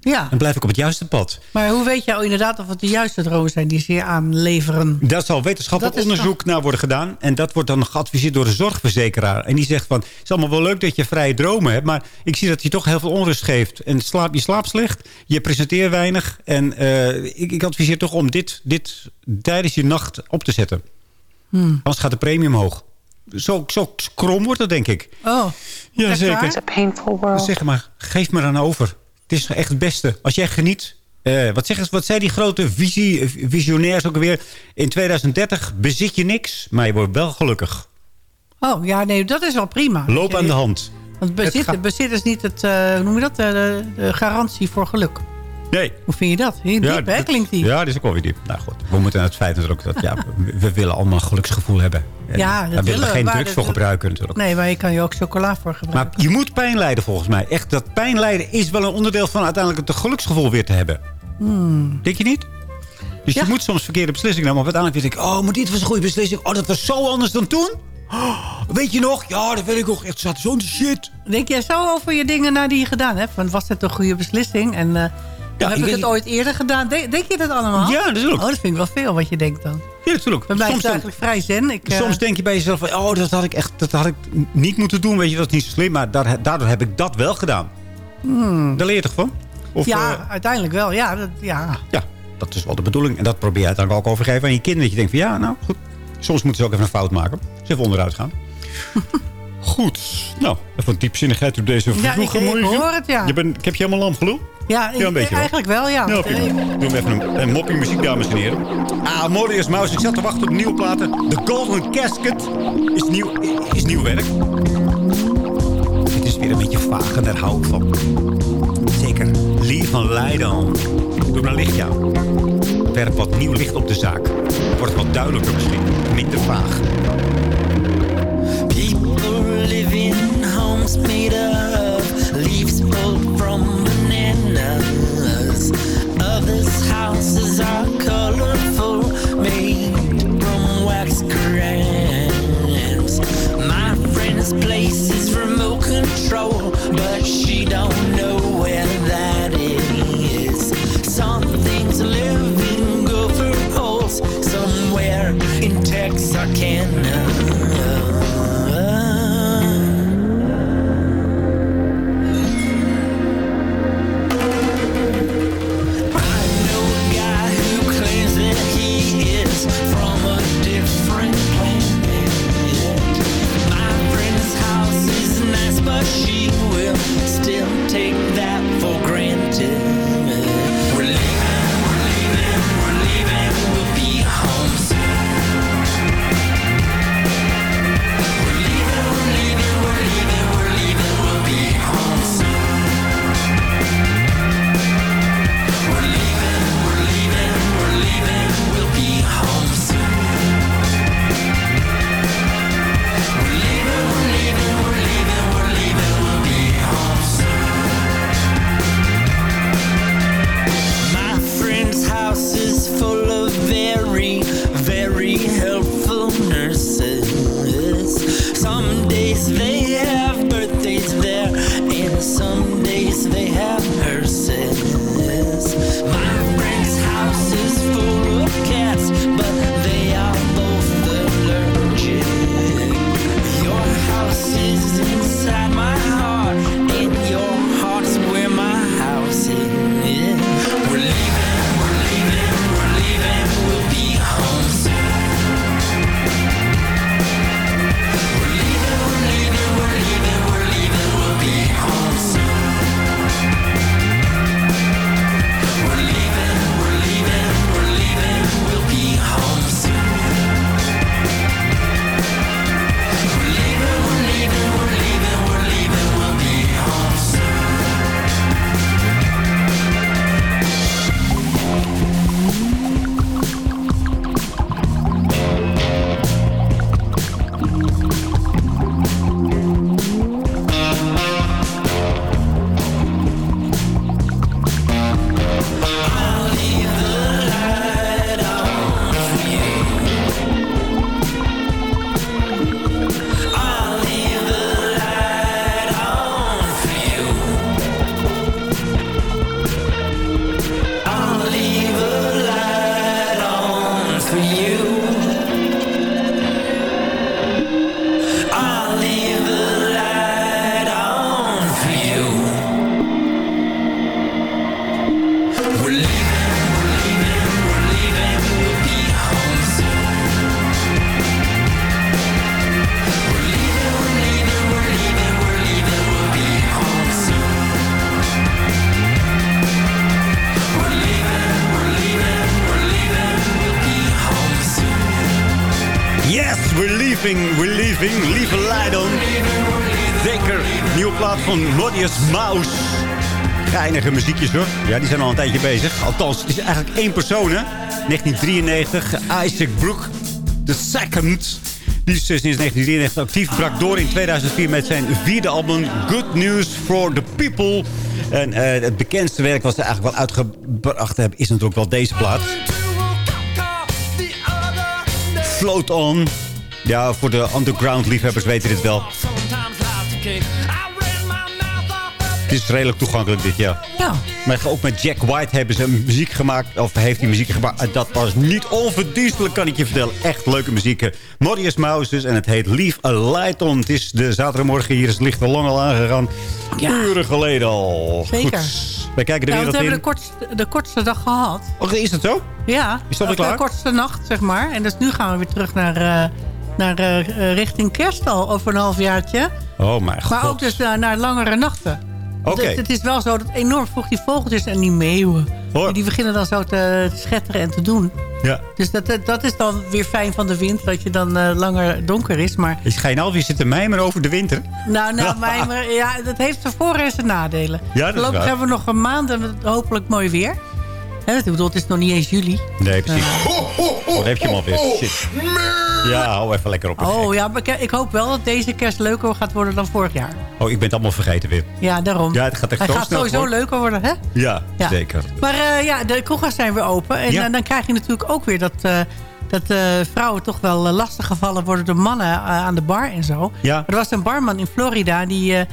Ja, Dan blijf ik op het juiste pad. maar hoe weet jij inderdaad of het de juiste dromen zijn die ze je aanleveren? Daar zal wetenschappelijk Dat is onderzoek naar worden gedaan. En dat wordt dan geadviseerd door de zorgverzekeraar. En die zegt van, het is allemaal wel leuk dat je vrije dromen hebt... maar ik zie dat je toch heel veel onrust geeft. En slaap, je slaapt slecht, je presenteert weinig. En eh, ik, ik adviseer toch om dit, dit tijdens je nacht op te zetten. Hmm. Anders gaat de premie omhoog. Zo, zo krom wordt dat, denk ik. Oh, Ja, echt waar? Dus zeg maar, geef me dan over. Het is echt het beste. Als jij geniet... eh, wat, zeggen, ze- wat zei die grote visie, visionairs ook alweer? In 2030 bezit je niks, maar je wordt wel gelukkig. Oh, ja, nee, dat is wel prima. Loop aan de hand. Want bezit, bezit is niet het, eh, hoe noem je dat, Eh, de, de garantie voor geluk. Nee. Hoe vind je dat? Heel diep, hè, klinkt die. Ja, dat is ook wel weer diep. Nou goed, we moeten naar het feit natuurlijk dat ja, we, willen allemaal een geluksgevoel hebben. En Ja, dat daar willen we geen maar drugs voor gebruiken natuurlijk. Nee, maar je kan je ook chocola voor Maar gebruiken. je moet pijn lijden volgens mij. Echt, dat pijn lijden is wel een onderdeel van uiteindelijk het geluksgevoel weer te hebben. Denk je niet? Dus Ja. je moet soms verkeerde beslissingen nemen. Maar uiteindelijk denk ik, oh, maar dit was een goede beslissing. Oh, dat was zo anders dan toen. Oh, weet je nog? Ja, dat weet ik nog. Echt, zat zo'n shit. Denk jij zo over je dingen na die je gedaan hebt? Van, was het een goede beslissing? En eh, heb ik ik weet- het ooit eerder gedaan? Denk, denk je dat allemaal? Ja, natuurlijk. Oh, dat vind ik wel veel wat je denkt dan. Ja, natuurlijk. Bij mij is Soms, het dan- eigenlijk vrij zen. Ik, eh, soms denk je bij jezelf, van, oh, dat had ik echt dat had ik niet moeten doen. Weet je, dat is niet zo slim. Maar daar, daardoor heb ik dat wel gedaan. Daar leer je toch van? Of, ja, eh, uiteindelijk wel. Ja, dat, ja. ja, dat is wel de bedoeling. En dat probeer je uiteindelijk ook overgeven aan je kinderen. Dat je denkt van ja, nou goed. Soms moeten ze ook even een fout maken. Ze even onderuit gaan. goed. Nou, even een diepzinnigheid op deze Ja, ik, vroege ik morgen. hoor het, ja. Je bent, ik heb je helemaal lam gelul? Ja, Ja, een beetje wel. eigenlijk wel, ja. Ja, prima. Doen we even een, een moppie muziek, dames en heren. Ah, Morris Mouse. Ik zat te wachten op nieuwe platen. The Golden Casket is nieuw, is nieuw werk. Het is weer een beetje vaag en daar hou ik van. Zeker Lee van Leiden. Doe maar licht, ja. Werp wat nieuw licht op de zaak. Wordt wat duidelijker misschien. Minder vaag. People live in homes made of leaves pulled from houses are colorful, made from wax crayons. My friend's place is remote control, but she don't know Ja, die zijn al een tijdje bezig. Althans, het is eigenlijk één persoon hè. 1993, Isaac Brook the Second. Die is sinds 1993 actief. Brak door in 2004 met zijn vierde album Good News for the People. En eh, het bekendste werk wat ze eigenlijk wel uitgebracht hebben... is natuurlijk wel deze plaat. Float On. Ja, voor de underground liefhebbers weten dit wel. Het is redelijk toegankelijk dit, ja. Ja. Maar ook met Jack White hebben ze muziek gemaakt. Of heeft hij muziek gemaakt. Dat was niet onverdienstelijk, kan ik je vertellen. Echt leuke muziek. Modius Mouse dus. En het heet Leave a Light On. Het is de zaterdagmorgen. Hier is het licht al lang al aangegaan. Uren geleden al. Zeker. Goed. Wij kijken de Ja, wereld we hebben in. de kortste, de kortste dag gehad. Oh, is het zo? Ja, Is dat klaar? de kortste nacht, zeg maar. En dus nu gaan we weer terug naar, eh, naar eh, richting kerst al, over een halfjaartje. Oh mijn god. Maar ook dus eh, naar langere nachten. Het, het is wel zo dat enorm vroeg die vogeltjes en die meeuwen... Hoor. Die, beginnen dan zo te, te schetteren en te doen. Ja. Dus dat, dat- is dan weer fijn van de wind, dat je dan eh, langer donker is. Maar Is geen je zit te mijmeren over de winter. nou, nou mijmer, ja, dat heeft zijn voor- en zijn nadelen. Ja, dat Voorlopig hebben we nog een maand en hopelijk mooi weer. Hè, ik bedoel, het is nog niet eens juli. Nee, precies. Oh, daar heb je hem alweer. Shit. Ja, hou even lekker op. Oh ja, maar ik, ik hoop wel dat deze kerst leuker gaat worden dan vorig jaar. Oh, ik ben het allemaal vergeten weer. Ja, daarom. Ja, het gaat echt Hij zo gaat snel sowieso worden. leuker worden, hè? Ja, Ja. zeker. Maar eh, ja, de kroegen zijn weer open. En Ja. eh, dan krijg je natuurlijk ook weer dat, eh, dat eh, vrouwen toch wel eh, lastig gevallen worden door mannen eh, aan de bar en zo. Ja. Er was een barman in Florida die, eh,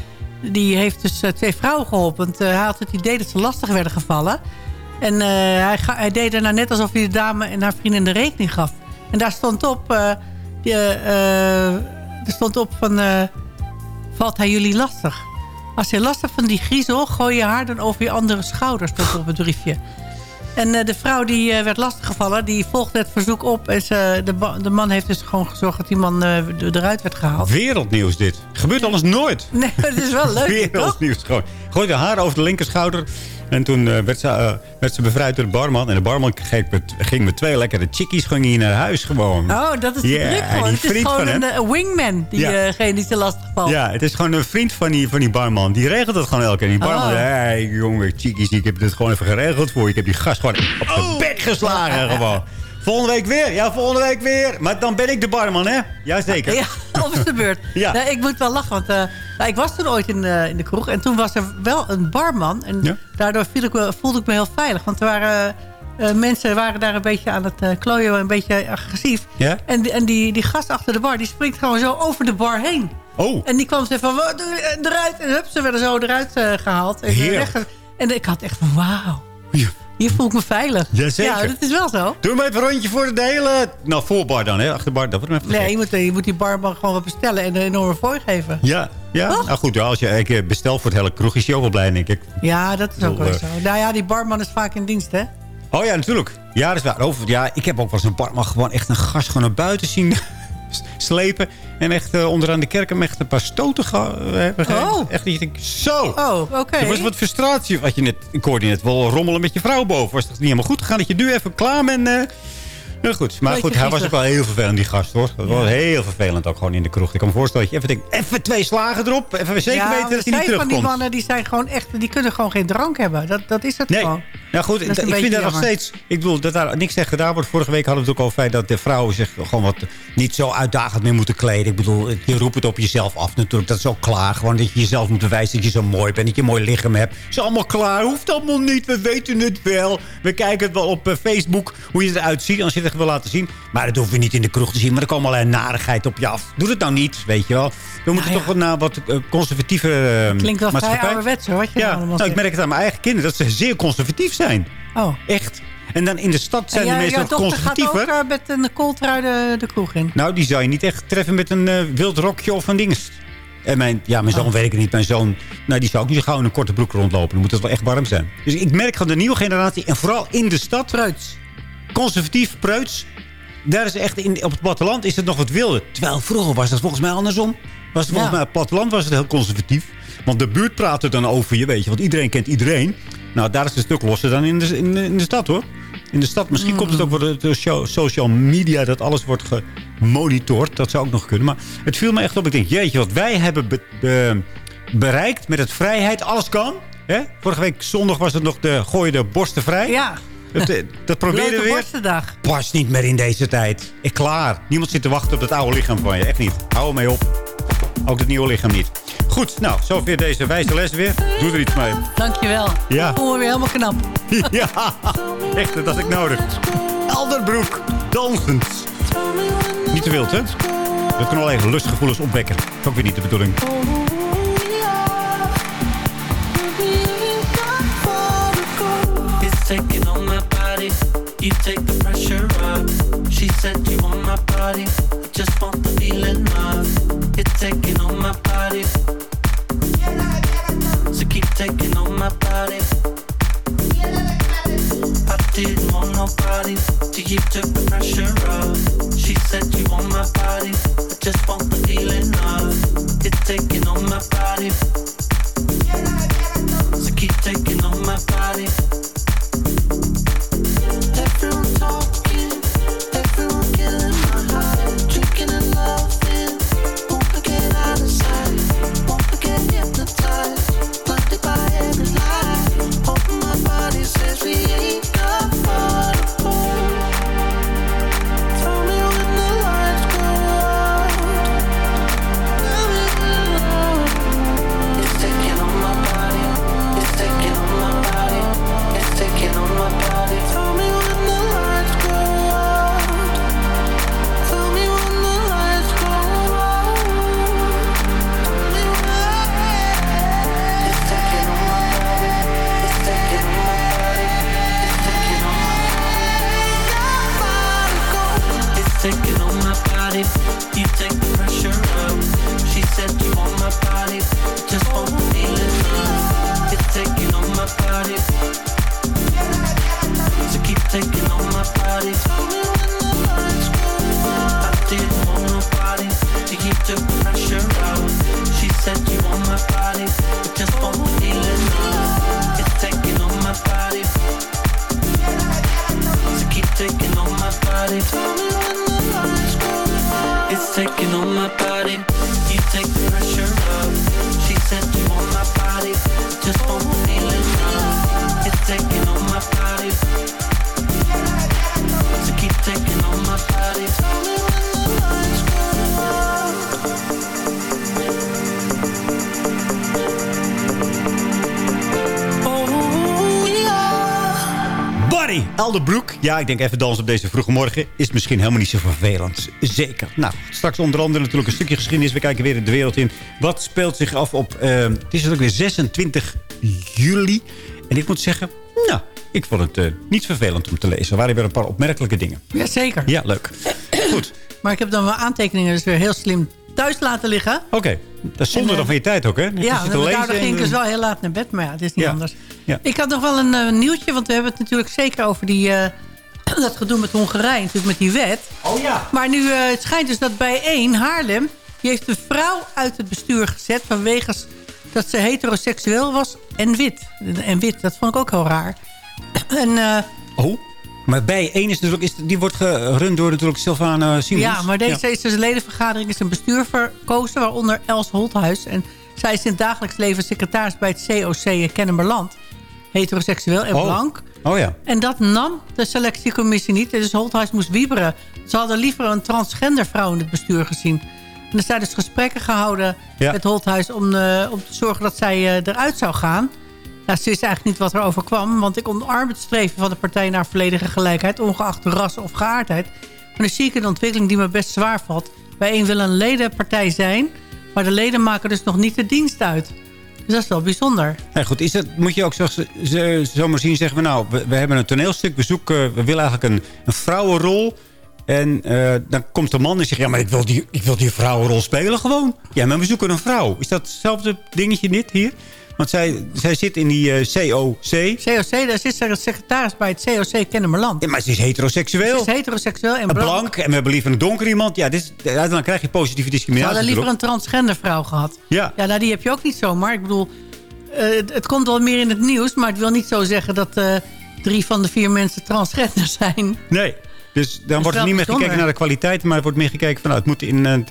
die heeft dus eh, twee vrouwen geholpen. Want eh, hij had het idee dat ze lastig werden gevallen. En eh, hij, ga- hij deed daarna net alsof hij de dame en haar vriendin de rekening gaf. En daar stond op, die, eh, er stond op van, valt hij jullie lastig? Als je last hebt van die griezel, gooi je haar dan over je andere schouders, stond er op het briefje. En de vrouw die werd lastiggevallen, die volgde het verzoek op. En ze, de, de man heeft dus gewoon gezorgd dat die man er- eruit werd gehaald. Wereldnieuws dit. Gebeurt anders nooit. Nee, het is wel leuk, toch? Wereldnieuws gewoon. Gooi de haar over de linkerschouder. En toen eh, werd, ze, eh, werd ze bevrijd door de barman. En de barman ging met, ging met twee lekkere chickies ging hier naar huis gewoon. Oh, dat is de Ja, truc gewoon. die Het is gewoon van een, hem. eh, een wingman, Ja. diegene die ze lastig valt. Ja, het is gewoon een vriend van die, van die barman. Die regelt het gewoon elke keer. Die barman, Oh. hé hey, jongen, chickies, ik heb dit gewoon even geregeld voor je. Ik heb die gast gewoon op de bek geslagen gewoon. Volgende week weer. Ja, volgende week weer. Maar dan ben ik de barman, hè? Jazeker. Ja, of is de beurt. Ja. Ik moet wel lachen, want eh, nou, ik was toen ooit in, eh, in de kroeg. En toen was er wel een barman. En Ja. daardoor viel ik me, voelde ik me heel veilig. Want er waren eh, mensen waren daar een beetje aan het klooien. Een beetje agressief. Ja? En, die- en die, die gast achter de bar, die springt gewoon zo over de bar heen. Oh, En die kwam ze van, eruit. En hup, ze werden zo eruit eh, gehaald. En, en ik had echt van, wauw. Ja. Hier voel ik me veilig. Jazeker. Ja, dat is wel zo. doe maar even een rondje voor de hele... Nou, voorbar dan, hè? Achterbar, dat wordt even Nee, je moet, je moet die barman gewoon wat bestellen en een enorme fooi geven. Ja, ja. Toch? Nou goed, als je bestelt voor het hele kroeg, is je ook wel blij, denk ik. Ja, dat is ook wel zo. Nou ja, die barman is vaak in dienst, hè? Oh ja, natuurlijk. Ja, dat is waar. Over, ja, ik heb ook wel eens een barman gewoon echt een gast gewoon naar buiten zien slepen. En echt eh, onderaan de kerk hem echt een paar stoten eh, hebben gegeven. Oh. Echt denkt, zo. Oh, oké. Er was wat frustratie. Wat je net, ik hoorde je net wel rommelen met je vrouw boven. Was het niet helemaal goed gegaan dat je nu even klaar bent? eh? nou goed, maar goed, hij was ook wel heel vervelend, die gast hoor. Dat was heel vervelend ook gewoon in de kroeg. Ik kan me voorstellen dat je even denkt, even twee slagen erop. Even zeker ja, weten dat hij niet zijn van die terugkomt. mannen die zijn gewoon echt, die kunnen gewoon geen drank hebben. Dat, dat is het Nee. gewoon. Nou goed, ik vind dat nog steeds... Ik bedoel, dat daar niks tegen gedaan wordt. Vorige week hadden we het ook over het feit dat de vrouwen zich gewoon wat niet zo uitdagend meer moeten kleden. Ik bedoel, je roept het op jezelf af natuurlijk. Dat is ook klaar. Gewoon dat je jezelf moet bewijzen dat je zo mooi bent. Dat je een mooi lichaam hebt. Is allemaal klaar. Hoeft allemaal niet. We weten het wel. We kijken het wel op eh, Facebook hoe je eruit ziet. Als je het echt wil laten zien. Maar dat hoef je niet in de kroeg te zien. Maar er komen allerlei narigheid op je af. Doe het nou niet, weet je wel. We moeten ja. toch naar wat eh, conservatieve eh, Klinkt wel vrij maatschappij. ouderwets hoor, wat je Ja, allemaal nou, ik merk het aan mijn eigen kinderen. Dat ze zeer conservatief zijn. Oh. Echt. En dan in de stad zijn En de meestal jouw dochter gaat ook conservatiever. eh, met een kooltrui de, de kroeg in. Nou, die zou je niet echt treffen met een eh, wild rokje of een dingest. En mijn, ja, mijn Oh. zoon weet ik niet. Mijn zoon, nou, die zou ook niet zo gauw in een korte broek rondlopen. Dan moet het wel echt warm zijn. Dus ik merk van de nieuwe generatie, en vooral in de stad... Preuts. Conservatief, preuts. Daar is echt in, op het platteland is het nog wat wilder. Terwijl vroeger was dat volgens mij andersom. Was het volgens Ja. mij op het platteland was het heel conservatief. Want de buurt praat er dan over je, weet je. Want iedereen kent iedereen. Nou, daar is het een stuk losser dan in de, in de, in de stad, hoor. In de stad, misschien komt het ook door de so- social media... dat alles wordt gemonitord. Dat zou ook nog kunnen. Maar het viel me echt op. Ik denk, jeetje, wat wij hebben be- be- bereikt met het vrijheid. Alles kan. Hè? Vorige week zondag was het nog de gooi de borsten vrij. Ja, Dat, eh, dat proberen we weer. Past niet meer in deze tijd. Ik klaar. Niemand zit te wachten op dat oude lichaam van je. Echt niet. Hou ermee op. Ook het nieuwe lichaam niet. Goed, nou, zover deze wijze les weer. Doe er iets mee. Dankjewel. Ja. Ik voel me weer helemaal knap. ja, echt, dat had ik nodig. Elderbroek, dansend. Niet te wild, hè? Dat kan wel even lustgevoelens opwekken. Dat is ook weer niet de bedoeling. It's taking on my body. You take the pressure off. She said you want my body. I just want the feeling of. It's taking on my body. Keep taking on my body. I didn't want nobody till you took the pressure off. She said you want my body. I just want the feeling of. It's taking on my body. So keep taking on my body. Ja, ik denk even dansen op deze vroege morgen. Is misschien helemaal niet zo vervelend. Zeker. Nou, straks onder andere natuurlijk een stukje geschiedenis. We kijken weer de wereld in. Wat speelt zich af op... eh, het is natuurlijk weer 26 juli. En ik moet zeggen... Nou, ik vond het eh, niet vervelend om te lezen. Er waren weer een paar opmerkelijke dingen. Jazeker. Ja, leuk. Goed. Maar ik heb dan mijn aantekeningen dus weer heel slim thuis laten liggen. Oké. Dat is zonde En, eh, dan van je tijd ook, hè? Je Ja, dan, lezen daardoor ging ik dus wel heel laat naar bed. Maar ja, het is niet Ja. anders. Ja. Ik had nog wel een eh, nieuwtje. Want we hebben het natuurlijk zeker over die, eh, dat gedoe met Hongarije. Natuurlijk met die wet. Oh ja. Maar nu, eh, het schijnt dus dat bij één Haarlem... die heeft een vrouw uit het bestuur gezet... vanwege dat ze heteroseksueel was en wit. En wit, dat vond ik ook heel raar. En eh, Oh, maar bij één is natuurlijk, is, die wordt gerund door natuurlijk Sylvana Simons. ja, maar deze is dus ledenvergadering... is een bestuur verkozen, waaronder Els Holthuis. En zij is in het dagelijks leven secretaris bij het COC Kennemerland. Heteroseksueel en Oh. blank. Oh ja. En dat nam de selectiecommissie niet. Dus Holthuis moest wieberen. Ze hadden liever een transgender vrouw in het bestuur gezien. En er zijn dus gesprekken gehouden Ja. met Holthuis... Om, eh, om te zorgen dat zij eh, eruit zou gaan. Nou, ze wist eigenlijk niet wat er overkwam. Want ik omarm het streven van de partij naar volledige gelijkheid... ongeacht ras of geaardheid. Maar dan zie ik een ontwikkeling die me best zwaar valt. Bijeen wil een ledenpartij zijn... maar de leden maken dus nog niet de dienst uit. Dus dat is wel bijzonder. Ja, goed, is dat, moet je ook zo, zo, zomaar zien, zeggen we nou, we, we hebben een toneelstuk, we zoeken, we willen eigenlijk een, een vrouwenrol. En eh, dan komt de man en zegt, ja, maar ik wil, die, ik wil die vrouwenrol spelen gewoon. Ja, maar we zoeken een vrouw. Is dat hetzelfde dingetje niet hier? Want zij, zij zit in die eh, COC. COC, daar zit ze als secretaris bij het COC Kennemerland. Ja, maar ze is heteroseksueel. Ze is heteroseksueel en blank. blank. En we hebben liever een donker iemand. Ja, dit is, dan krijg je positieve discriminatie. hadden liever een transgender vrouw gehad. Ja. Ja, nou die heb je ook niet zomaar. Ik bedoel, eh, het, het komt wel meer in het nieuws... maar het wil niet zo zeggen dat eh, drie van de vier mensen transgender zijn. Nee. Dus dan wordt er niet meer gekeken naar de kwaliteit... maar er wordt meer gekeken van... Nou, het moet in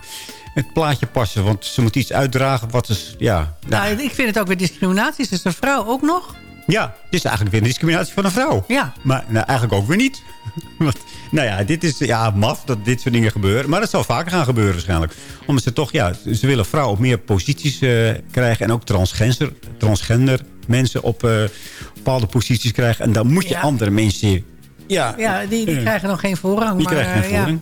het plaatje passen. Want ze moet iets uitdragen wat is... Ja, nou, Nou, ik vind het ook weer discriminatie. Is dus een vrouw ook nog? ja, het is eigenlijk weer een discriminatie van een vrouw. Ja. Maar nou, eigenlijk ook weer niet. Want, nou ja, dit is ja, maf dat dit soort dingen gebeuren. Maar dat zal vaker gaan gebeuren waarschijnlijk. Omdat ze toch, ja, ze willen vrouwen op meer posities eh, krijgen. En ook transgender, transgender mensen op eh, bepaalde posities krijgen. En dan moet je Ja. andere mensen... Ja, Ja, die, die eh, krijgen nog geen voorrang. die maar, krijgen geen ja.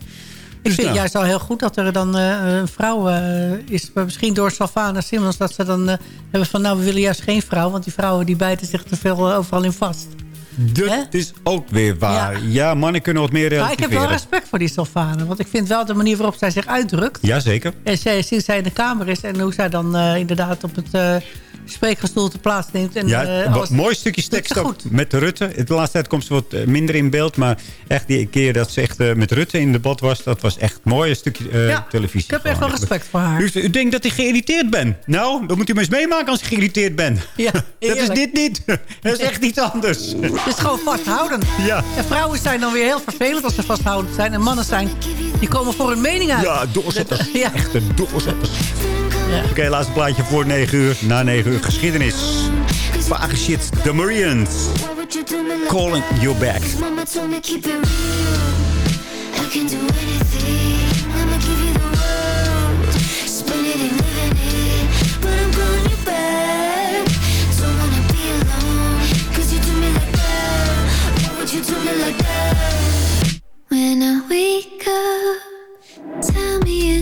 Dus vind nou. juist al heel goed dat er dan eh, een vrouw eh, is. Maar misschien door Salvana Simmons dat ze dan eh, hebben van... nou, we willen juist geen vrouw. Want die vrouwen die bijten zich te veel overal in vast. Dat is ook weer waar. Ja, mannen kunnen wat meer Maar ik heb relativeren. wel respect voor die Sylvana. Want ik vind wel de manier waarop zij zich uitdrukt. Jazeker. En zij, sinds zij in de Kamer is en hoe zij dan inderdaad op het spreekgestoelte plaatsneemt. En, Ja, eh, een mooi stukje tekst ook met Rutte. De laatste tijd komt ze wat eh, minder in beeld. Maar echt die keer dat ze echt eh, met Rutte in debat was... dat was echt een mooi stukje eh, Ja, televisie. ik heb echt wel respect voor haar. U, u denkt dat ik geïrriteerd ben. Nou, dan moet u maar eens meemaken als ik geïrriteerd ben. Ja, dat is dit niet. dat is echt iets anders. Het is gewoon vasthoudend. Ja. En vrouwen zijn dan weer heel vervelend als ze vasthoudend zijn. En mannen zijn, die komen voor hun mening uit. Ja, doorzetters. Ja. Echte doorzetters. Ja. Oké, laatste plaatje voor 9 uur. Na 9 uur geschiedenis. Vage shit. The Marines. Calling you back. Mama told me keep it real. I can do anything. I'ma give you the world. Spin it and live in it. But I'm calling you back. Don't wanna be alone. Cause you do me like that. Why would you do me like that? When I wake up,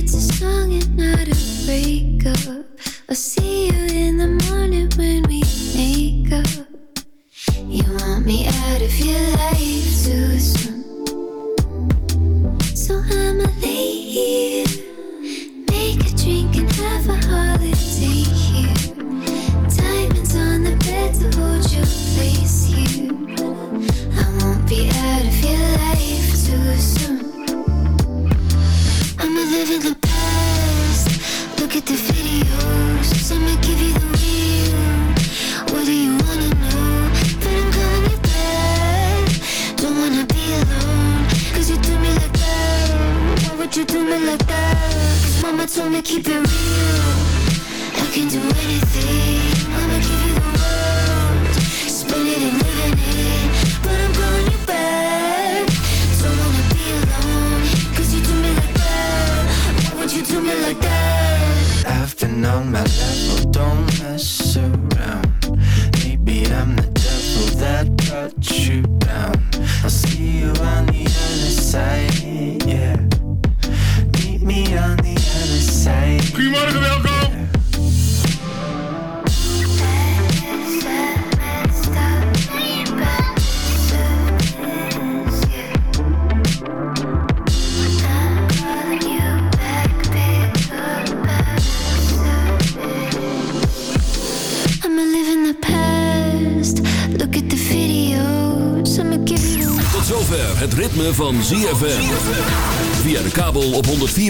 it's a song and not a breakup. I'll see you